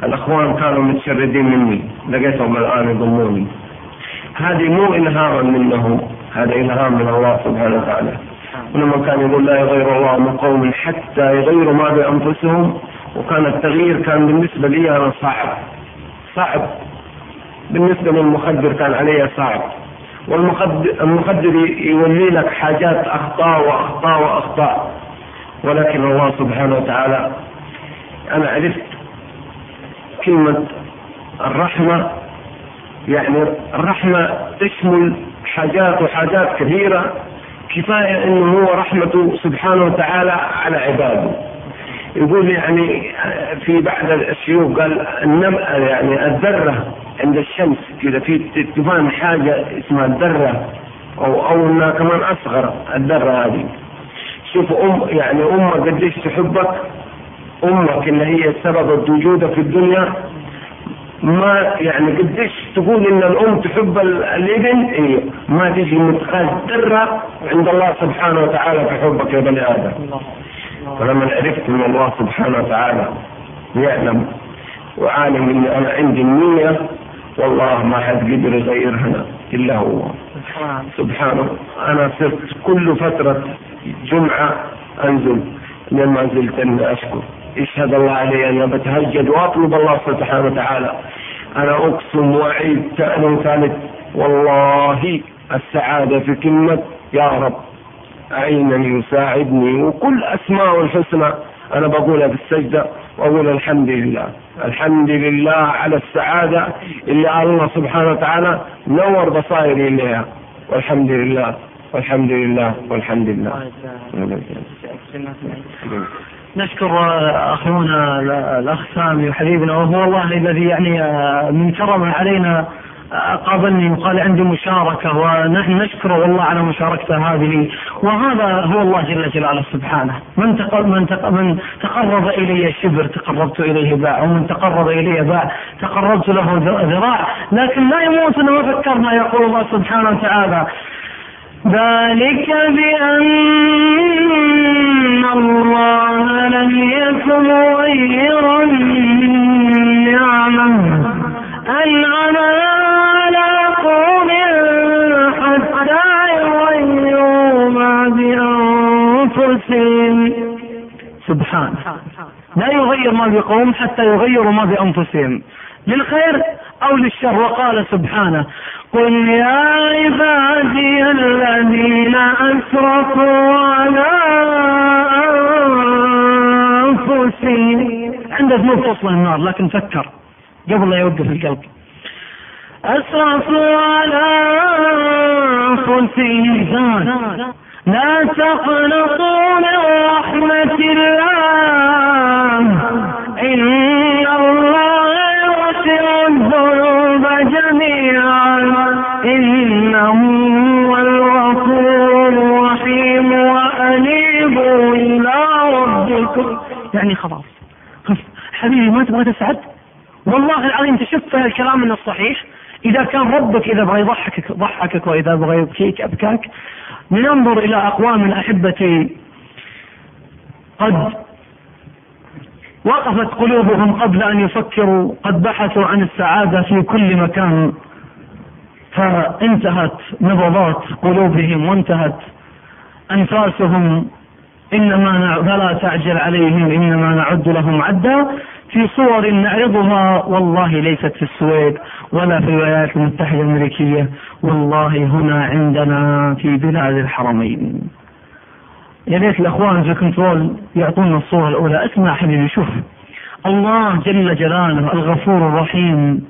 الأخوان كانوا متشردين مني. لقيتهم الآن يضموني. هذه مو إلهاما منهم. هذا إلهام من الله سبحانه وتعالى. ولما كان يقول لا يغير الله من قوم حتى يغيروا ما بأنفسهم. وكان التغيير كان بالنسبة لي أنا صعب. صعب. بالنسبة للمخدر كان علي صعب. والمخدر يولي لك حاجات أخطاء وأخطاء وأخطاء. ولكن الله سبحانه وتعالى أنا عرفت كلمة الرحمة. يعني الرحمة تشمل حاجات وحاجات كثيرة كفاية إنه هو رحمته سبحانه وتعالى على عباده. يقول يعني في بعض الشيوخ قال النم يعني الذرة عند الشمس كذا في تبان حاجة اسمها الذرة أو أو إنها كمان أصغر الذرة هذه. شوف ام يعني أمك قديش تحبك أمك اللي هي سبب وجودك في الدنيا. ما يعني قديش تقول إن الأم تحب الإبن؟ إيه ما تجي متخاذ ذرة عند الله سبحانه وتعالى في حبك يا بني آدم. فلما عرفت من الله سبحانه وتعالى يعلم وعالم إن أنا عندي النية والله ما حد قدر يغيرها إلا هو. سبحانه أنا صرت كل فترة جمعة أنزل. لما زلت أني أشكر. يشهد الله علي أنا بتهجد وأطلب الله سبحانه وتعالى. أنا أقسم وأعيد ثاني وثالث والله السعادة في كلمة يا رب. أعينني وساعدني وكل أسماء الحسنى أنا بقولها في السجدة وأقول الحمد لله. الحمد لله على السعادة اللي الله سبحانه وتعالى نور بصائري إليها. والحمد لله والحمد لله والحمد لله. نشكر أخونا الأخ سامي وحبيبنا وهو الله الذي يعني من كرم علينا قابلني وقال عندي مشاركة ونحن نشكر والله على مشاركته هذه. وهذا هو الله جل جلاله سبحانه. من تقرب من, من تقرب إلي شبر تقربت إليه باع. ومن تقرب إلي باع تقربت له ذراع. لكن لا يموت ما فكرنا يقول الله سبحانه وتعالى. ذلك بأن الله لم يكن غير نعمة. على قوم حتى يغيروا ما بأنفسهم سبحانه لا يغير ما بقوم حتى يغيروا ما بأنفسهم. للخير أو للشر. وقال سبحانه قل يا عبادي الذين أسرفوا على أنفسهم عند ذنوب توصل النار لكن فكر. قبل لا يوقف القلب. أسرفوا على أنفسهم. لا تقنطوا من رحمة الله. إن الله يغفر الذنوب جميعا. إنه هو الغفور الرحيم. وأنيبوا إلى ربكم. يعني خلاص. حبيبي ما تبغى تسعد؟ والله العظيم تشوف الكلام من الصحيح إذا كان ربك إذا بغى يضحكك ضحكك وإذا بغى يبكيك أبكاك لننظر إلى أقوام أحبتي قد وقفت قلوبهم قبل أن يفكروا قد بحثوا عن السعادة في كل مكان فانتهت نبضات قلوبهم وانتهت أنفاسهم. إنما فلا تعجل عليهم إنما نعد لهم عدا. في صور نعرضها. والله ليست في السويد ولا في الولايات المتحدة الأمريكية. والله هنا عندنا في بلاد الحرمين. يا ريت الأخوان في كنترول يعطونا الصورة الأولى. اسمع حبيبي شوف. الله جل جلاله الغفور الرحيم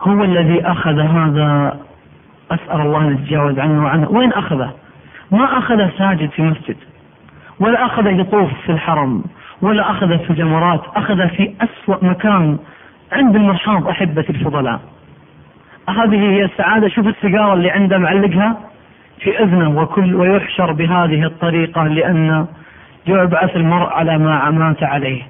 هو الذي أخذ هذا. أسأل الله أن يتجاوز عنه وعنه. وين أخذه؟ ما أخذ ساجد في مسجد ولا أخذ يطوف في الحرم ولا أخذ في الجمرات أخذ في أسوأ مكان عند المرحاض أحبتي الفضلاء. هذه هي السعادة. شوف السيجارة اللي عنده معلقها في أذنه وكل ويحشر بهذه الطريقة لأن يبعث المرء على ما مات عليه.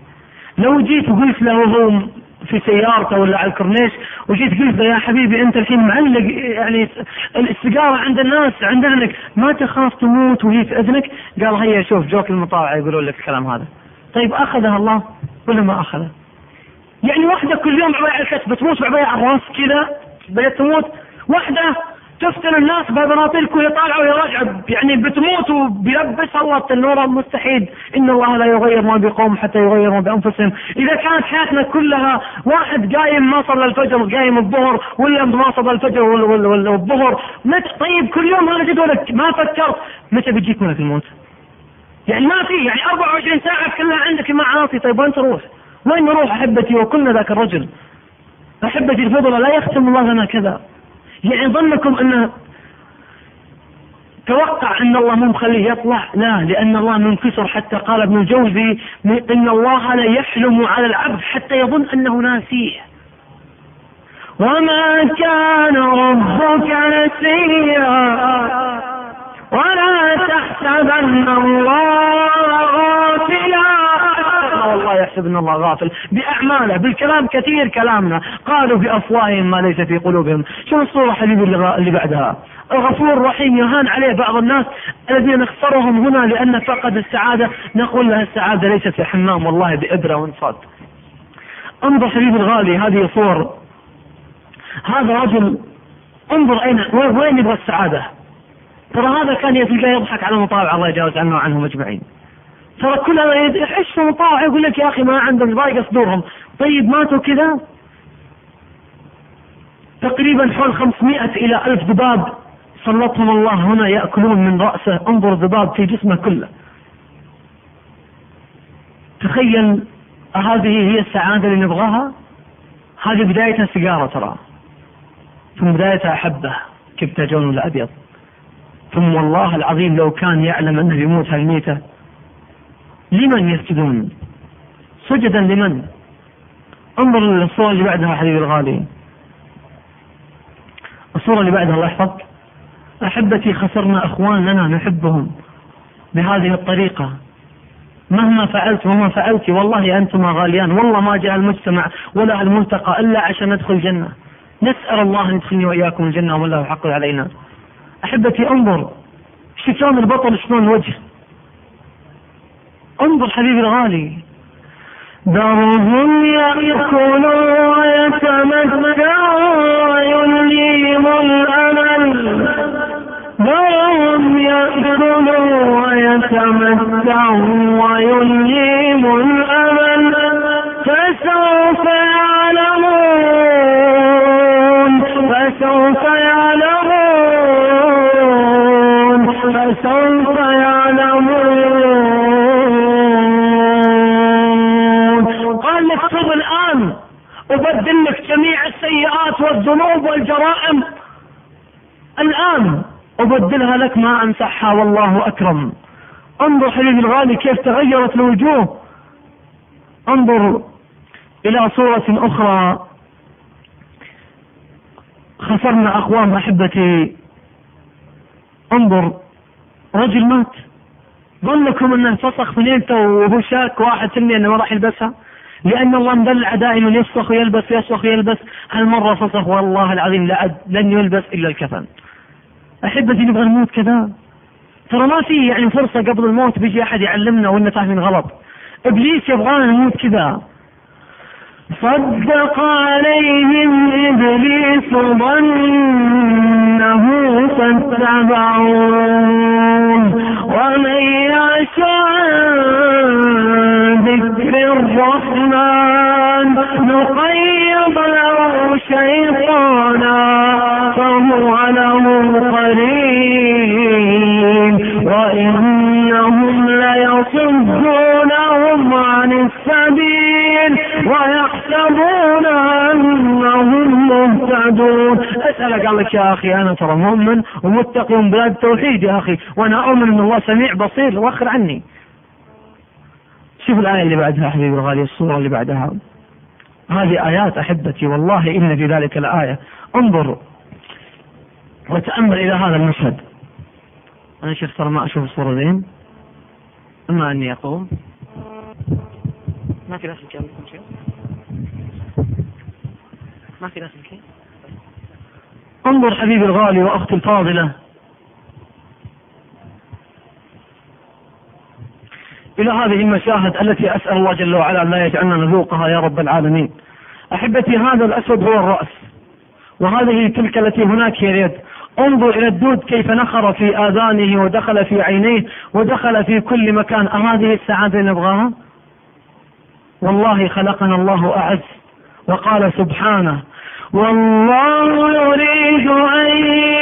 لو جيت وقلت له هو في سيارته ولا على الكورنيش وجيت قلت له يا حبيبي أنت الحين معلق يعني السيجارة عند الناس عند اذنك ما تخاف تموت وهي في إذنك؟ قال هيا شوف جوك المطاوع يقولون لك الكلام هذا. طيب أخذها الله ولا ما أخذها؟ يعني واحدة كل يوم عباية الكتف بتموت بعباية على الراس كذا بدأت تموت واحدة تفتن الناس ببناطيلك وهي طالعة وهي راجعة يعني بتموت وبيلبس الله التنورة مستحيل إن الله لا يغير ما بقوم حتى يغيروا ما بأنفسهم، إذا كانت حياتنا كلها واحد قايم ما صلى الفجر قايم الظهر ولا ما صلى الفجر والظهر طيب كل يوم هذا جدولك ما فكرت متى بيجيك ملك الموت؟ يعني ما في يعني 24 ساعة كلها عندك معاصي طيب وين تروح؟ وين نروح أحبتي وكلنا ذاك الرجل؟ أحبتي الفضلة لا يختم الله لنا كذا. يعني ظنكم أن توقع أن الله مو مخليه يطلع؟ لا لأن الله منكسر حتى قال ابن الجوزي إن الله لا يحلم على العبد حتى يظن أنه ناسيه. وما كان ربك نسيا ولا تحسبن الله غافلا. والله يحسب ان الله غافل. بأعماله بالكلام كثير كلامنا. قالوا بافواههم ما ليس في قلوبهم. شوف الصورة حبيبي اللي بعدها؟ الغفور رحيم يهان عليه بعض الناس الذين اختارهم هنا لأن فقد السعادة. نقول له السعادة ليست في حمام والله بإبرة وانصاد انظر حبيبي الغالي هذه صور. هذا رجل انظر اين وين يبغى السعادة؟ ترى هذا كان يتلقى يضحك على مطاوع الله يجاوز عنه وعنهم أجمعين. ترى كلها يحس مطاوع يقول لك يا أخي ما عندهم ضايق صدورهم طيب ماتوا كذا؟ تقريبا حول 500 إلى 1000 ذباب سلطهم الله هنا يأكلون من رأسه. انظر الذباب في جسمه كله. تخيل هذه هي السعادة اللي نبغاها؟ هذه بدايتها سيجاره ترى. ثم بدايتها حبه كبته جون ولا ابيض ثم والله العظيم لو كان يعلم انه يموت هالميته لمن يسجدون؟ سجدا لمن؟ انظر للصورة اللي بعدها حبيبي الغالي. الصورة اللي بعدها الله يحفظك. أحبتي خسرنا أخوان لنا نحبهم بهذه الطريقة. مهما فعلت وما فعلت والله أنتما غاليان. والله ما جاء المجتمع ولا الملتقى إلا عشان ندخل الجنة. نسأل الله أن يدخلني وإياكم الجنة والله حق علينا. أحبتي انظر. شلون البطل؟ شلون الوجه؟ انظر حبيبي الغالي. ذرهم يأكلوا ويتمتعوا ويليم الأمل. ذرهم يأكلوا ويتمتعوا ويليم الأمل. السيئات والذنوب والجرائم. الآن أبدلها لك ما أمسحها والله أكرم. انظر حبيبي الغالي كيف تغيرت الوجوه. انظر إلى صورة أخرى. خسرنا أقوام أحبتي. انظر رجل مات. ظنكم أنه فسخ في ليلته وهو شاك واحد سني إنه ما راح يلبسها. لأن الله مدلع دائما يفسخ ويلبس يفسخ ويلبس هالمره فسخ والله العظيم لا لن يلبس إلا الكفن. أحبتي نبغى نموت كذا. ترى ما في يعني فرصة قبل الموت بيجي أحد يعلمنا وإننا فاهمين غلط إبليس يبغانا نموت كذا. صدق عليهم إبليس ظنه فاتبعوه ومن ذكر الرحمن نقيض له شيطانا فهو له قريب وإنهم ليصدونهم عن السبيل ويحسبون أنهم مهتدون. أسألك قال لك يا أخي أنا ترى مؤمن ومتقي بلاد التوحيد يا أخي وأنا أؤمن أن الله سميع بصير وخر عني. شوف الآية اللي بعدها حبيبي الغالي الصورة اللي بعدها. هذه آيات أحبتي والله إن في ذلك الآية انظر وتأمل إلى هذا المشهد. أنا شيخ ترى ما أشوف الصورة زين. إما أني أقوم. ما في يمكن شيء ما في يمكن انظر حبيبي الغالي وأختي الفاضلة. إلى هذه المشاهد التي أسأل الله جل وعلا أن لا يجعلنا نذوقها يا رب العالمين. أحبتي هذا الأسود هو الرأس. وهذه تلك التي هناك هي اليد انظر إلى الدود كيف نخر في آذانه ودخل في عينيه ودخل في كل مكان. أهذه السعادة نبغاها؟ والله خلقنا الله أعز. وقال سبحانه والله يريد أن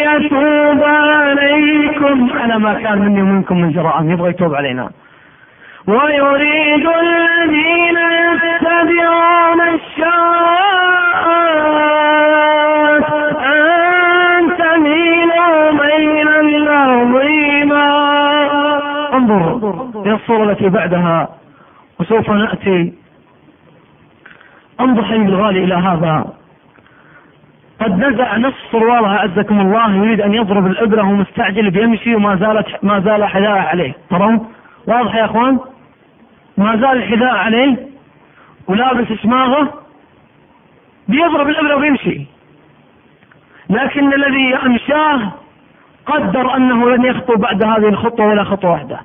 يتوب عليكم. على ما كان مني ومنكم من جرائم يبغى يتوب علينا. ويريد الذين يتبعون الشهوات أن تميلوا ميلا عظيما انظر الصورة التي بعدها وسوف نأتي. انظر حبيبي الغالي إلى هذا. قد نزع نصف سرواله أعزكم الله يريد أن يضرب الإبرة ومستعجل بيمشي وما زالت ما زال حذاء عليه. ترون؟ واضح يا أخوان؟ ما زال الحذاء عليه ولابس شماغه بيضرب الإبرة ويمشي لكن الذي أمشاه قدر أنه لن يخطو بعد هذه الخطوة ولا خطوة واحدة.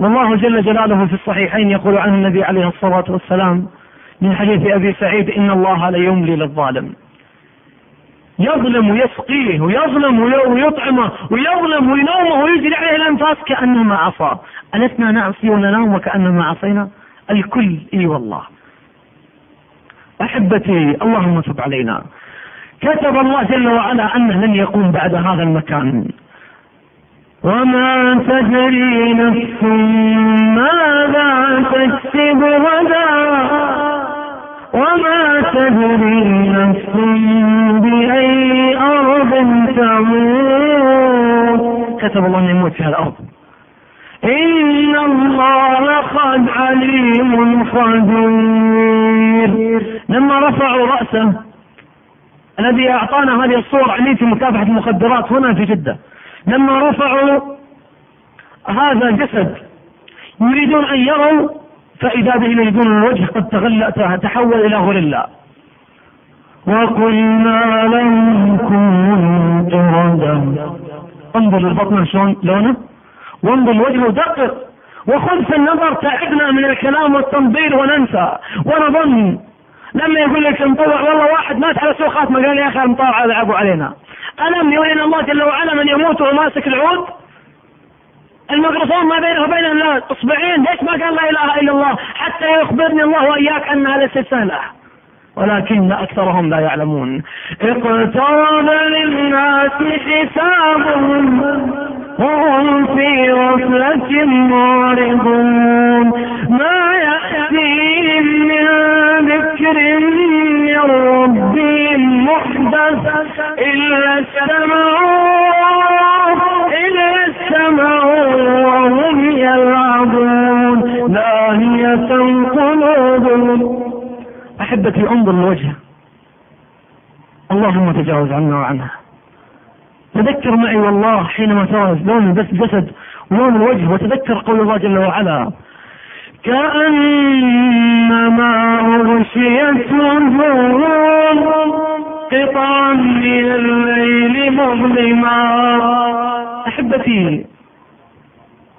والله جل جلاله في الصحيحين يقول عنه النبي عليه الصلاة والسلام من حديث أبي سعيد إن الله ليملي للظالم. يظلم ويسقيه ويظلم ويطعمه ويظلم وينومه ويجري عليه الأنفاس كأنما عصى. ألسنا نعصي وننام وكأنما عصينا؟ الكل إي والله. أحبتي اللهم تب علينا. كتب الله جل وعلا انه لن يقوم بعد هذا المكان. وما تدري نفس ماذا تكسب غدا. وما تدري نفس بأي أرض تموت. كتب الله أن يموت في الأرض. إن الله قد عليم خبير. لما رفعوا رأسه الذي أعطانا هذه الصور عميد في مكافحة المخدرات هنا في جدة. لما رفعوا هذا الجسد يريدون أن يروا فإذا به يريدون الوجه قد تغلى تحول إلى غوريلا وقلنا لهم كونوا انظر للبطن شلون لونه؟ وانظر لوجهه دقق وخذ في النظر تعبنا من الكلام والتنظير وننسى ونظن. لما يقول لك مطوع والله واحد مات على سوء خاتمة قال يا أخي المطوع هذا عبوا علينا. ألم يرينا الله جل وعلا من يموت وهو ماسك العود؟ الميكروفون ما بينه وبين أصبعين ليش ما قال لا إله إلا الله؟ حتى يخبرني الله وإياك انها ليست سهله ولكن أكثرهم لا يعلمون. اقترب للناس حسابهم. وهم في غفلة معرضون ما يأتيهم من ذكر من ربهم محدث إلا استمعوا إلا استمعوا وهم يلعبون لاهية قلوبهم أحبتي انظر لوجهه اللهم تجاوز عنا وعنها. تذكر معي والله حينما ترى لون بس الجسد ولون الوجه وتذكر قول الله جل وعلا. كأنما أغشيت وجوههم قطعا من الليل مظلما. أحبتي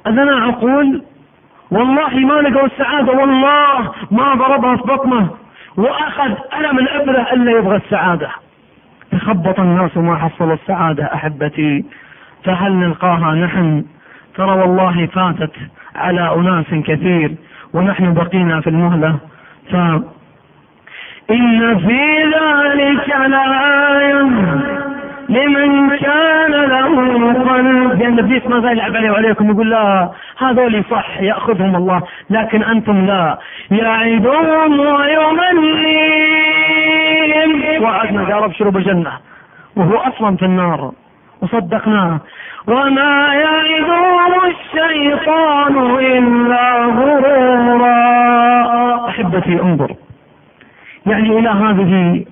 أنا أقول والله ما لقوا السعادة والله ما ضربها في بطنه وأخذ ألم الأبرة ألا يبغى السعادة. تخبط الناس وما حصلوا السعادة أحبتي فهل نلقاها نحن؟ ترى والله فاتت على أناس كثير ونحن بقينا في المهلة. ف إن في ذلك لآية لمن كان له قلب. لأن إبليس ما زال يلعب عليه وعليكم يقول لا هذول صح يأخذهم الله لكن أنتم لا. يعدهم ويمنيهم وعدنا يا رب شرب الجنة. وهو أصلا في النار. وصدقناه. وما يعدهم الشيطان إلا غرورا. أحبتي انظر. يعني إلى هذه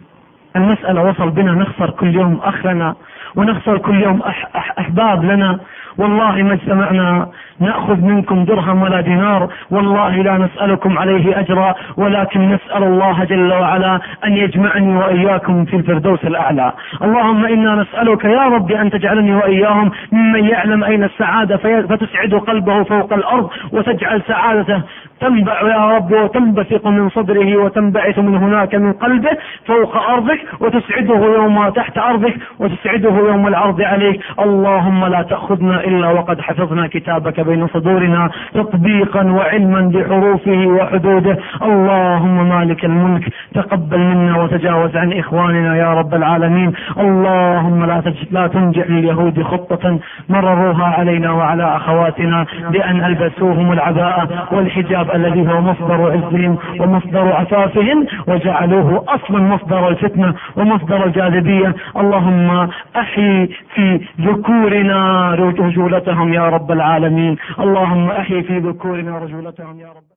المسألة وصل بنا نخسر كل يوم أخ لنا ونخسر كل يوم أح أح أحباب لنا. والله ما اجتمعنا نأخذ منكم درهم ولا دينار. والله لا نسألكم عليه أجرا ولكن نسأل الله جل وعلا أن يجمعني وإياكم في الفردوس الأعلى. اللهم إنا نسألك يا رب أن تجعلني وإياهم ممن يعلم أين السعادة فتسعد قلبه فوق الأرض وتجعل سعادته تنبع يا رب وتنبثق من صدره وتنبعث من هناك من قلبه فوق أرضك وتسعده يوم تحت أرضك وتسعده يوم العرض عليك. اللهم لا تأخذنا إلا وقد حفظنا كتابك بين صدورنا تطبيقا وعلما بحروفه وحدوده. اللهم مالك الملك تقبل منا وتجاوز عن إخواننا يا رب العالمين. اللهم لا لا تنجع لليهود خطة مرروها علينا وعلى أخواتنا بأن ألبسوهم العباءة والحجاب الذي هو مصدر عزهم ومصدر عفافهم وجعلوه أصلا مصدر الفتنة ومصدر الجاذبية. اللهم أحي في ذكورنا رجولتهم يا رب العالمين. اللهم أحي في ذكورنا رجولتهم يا رب.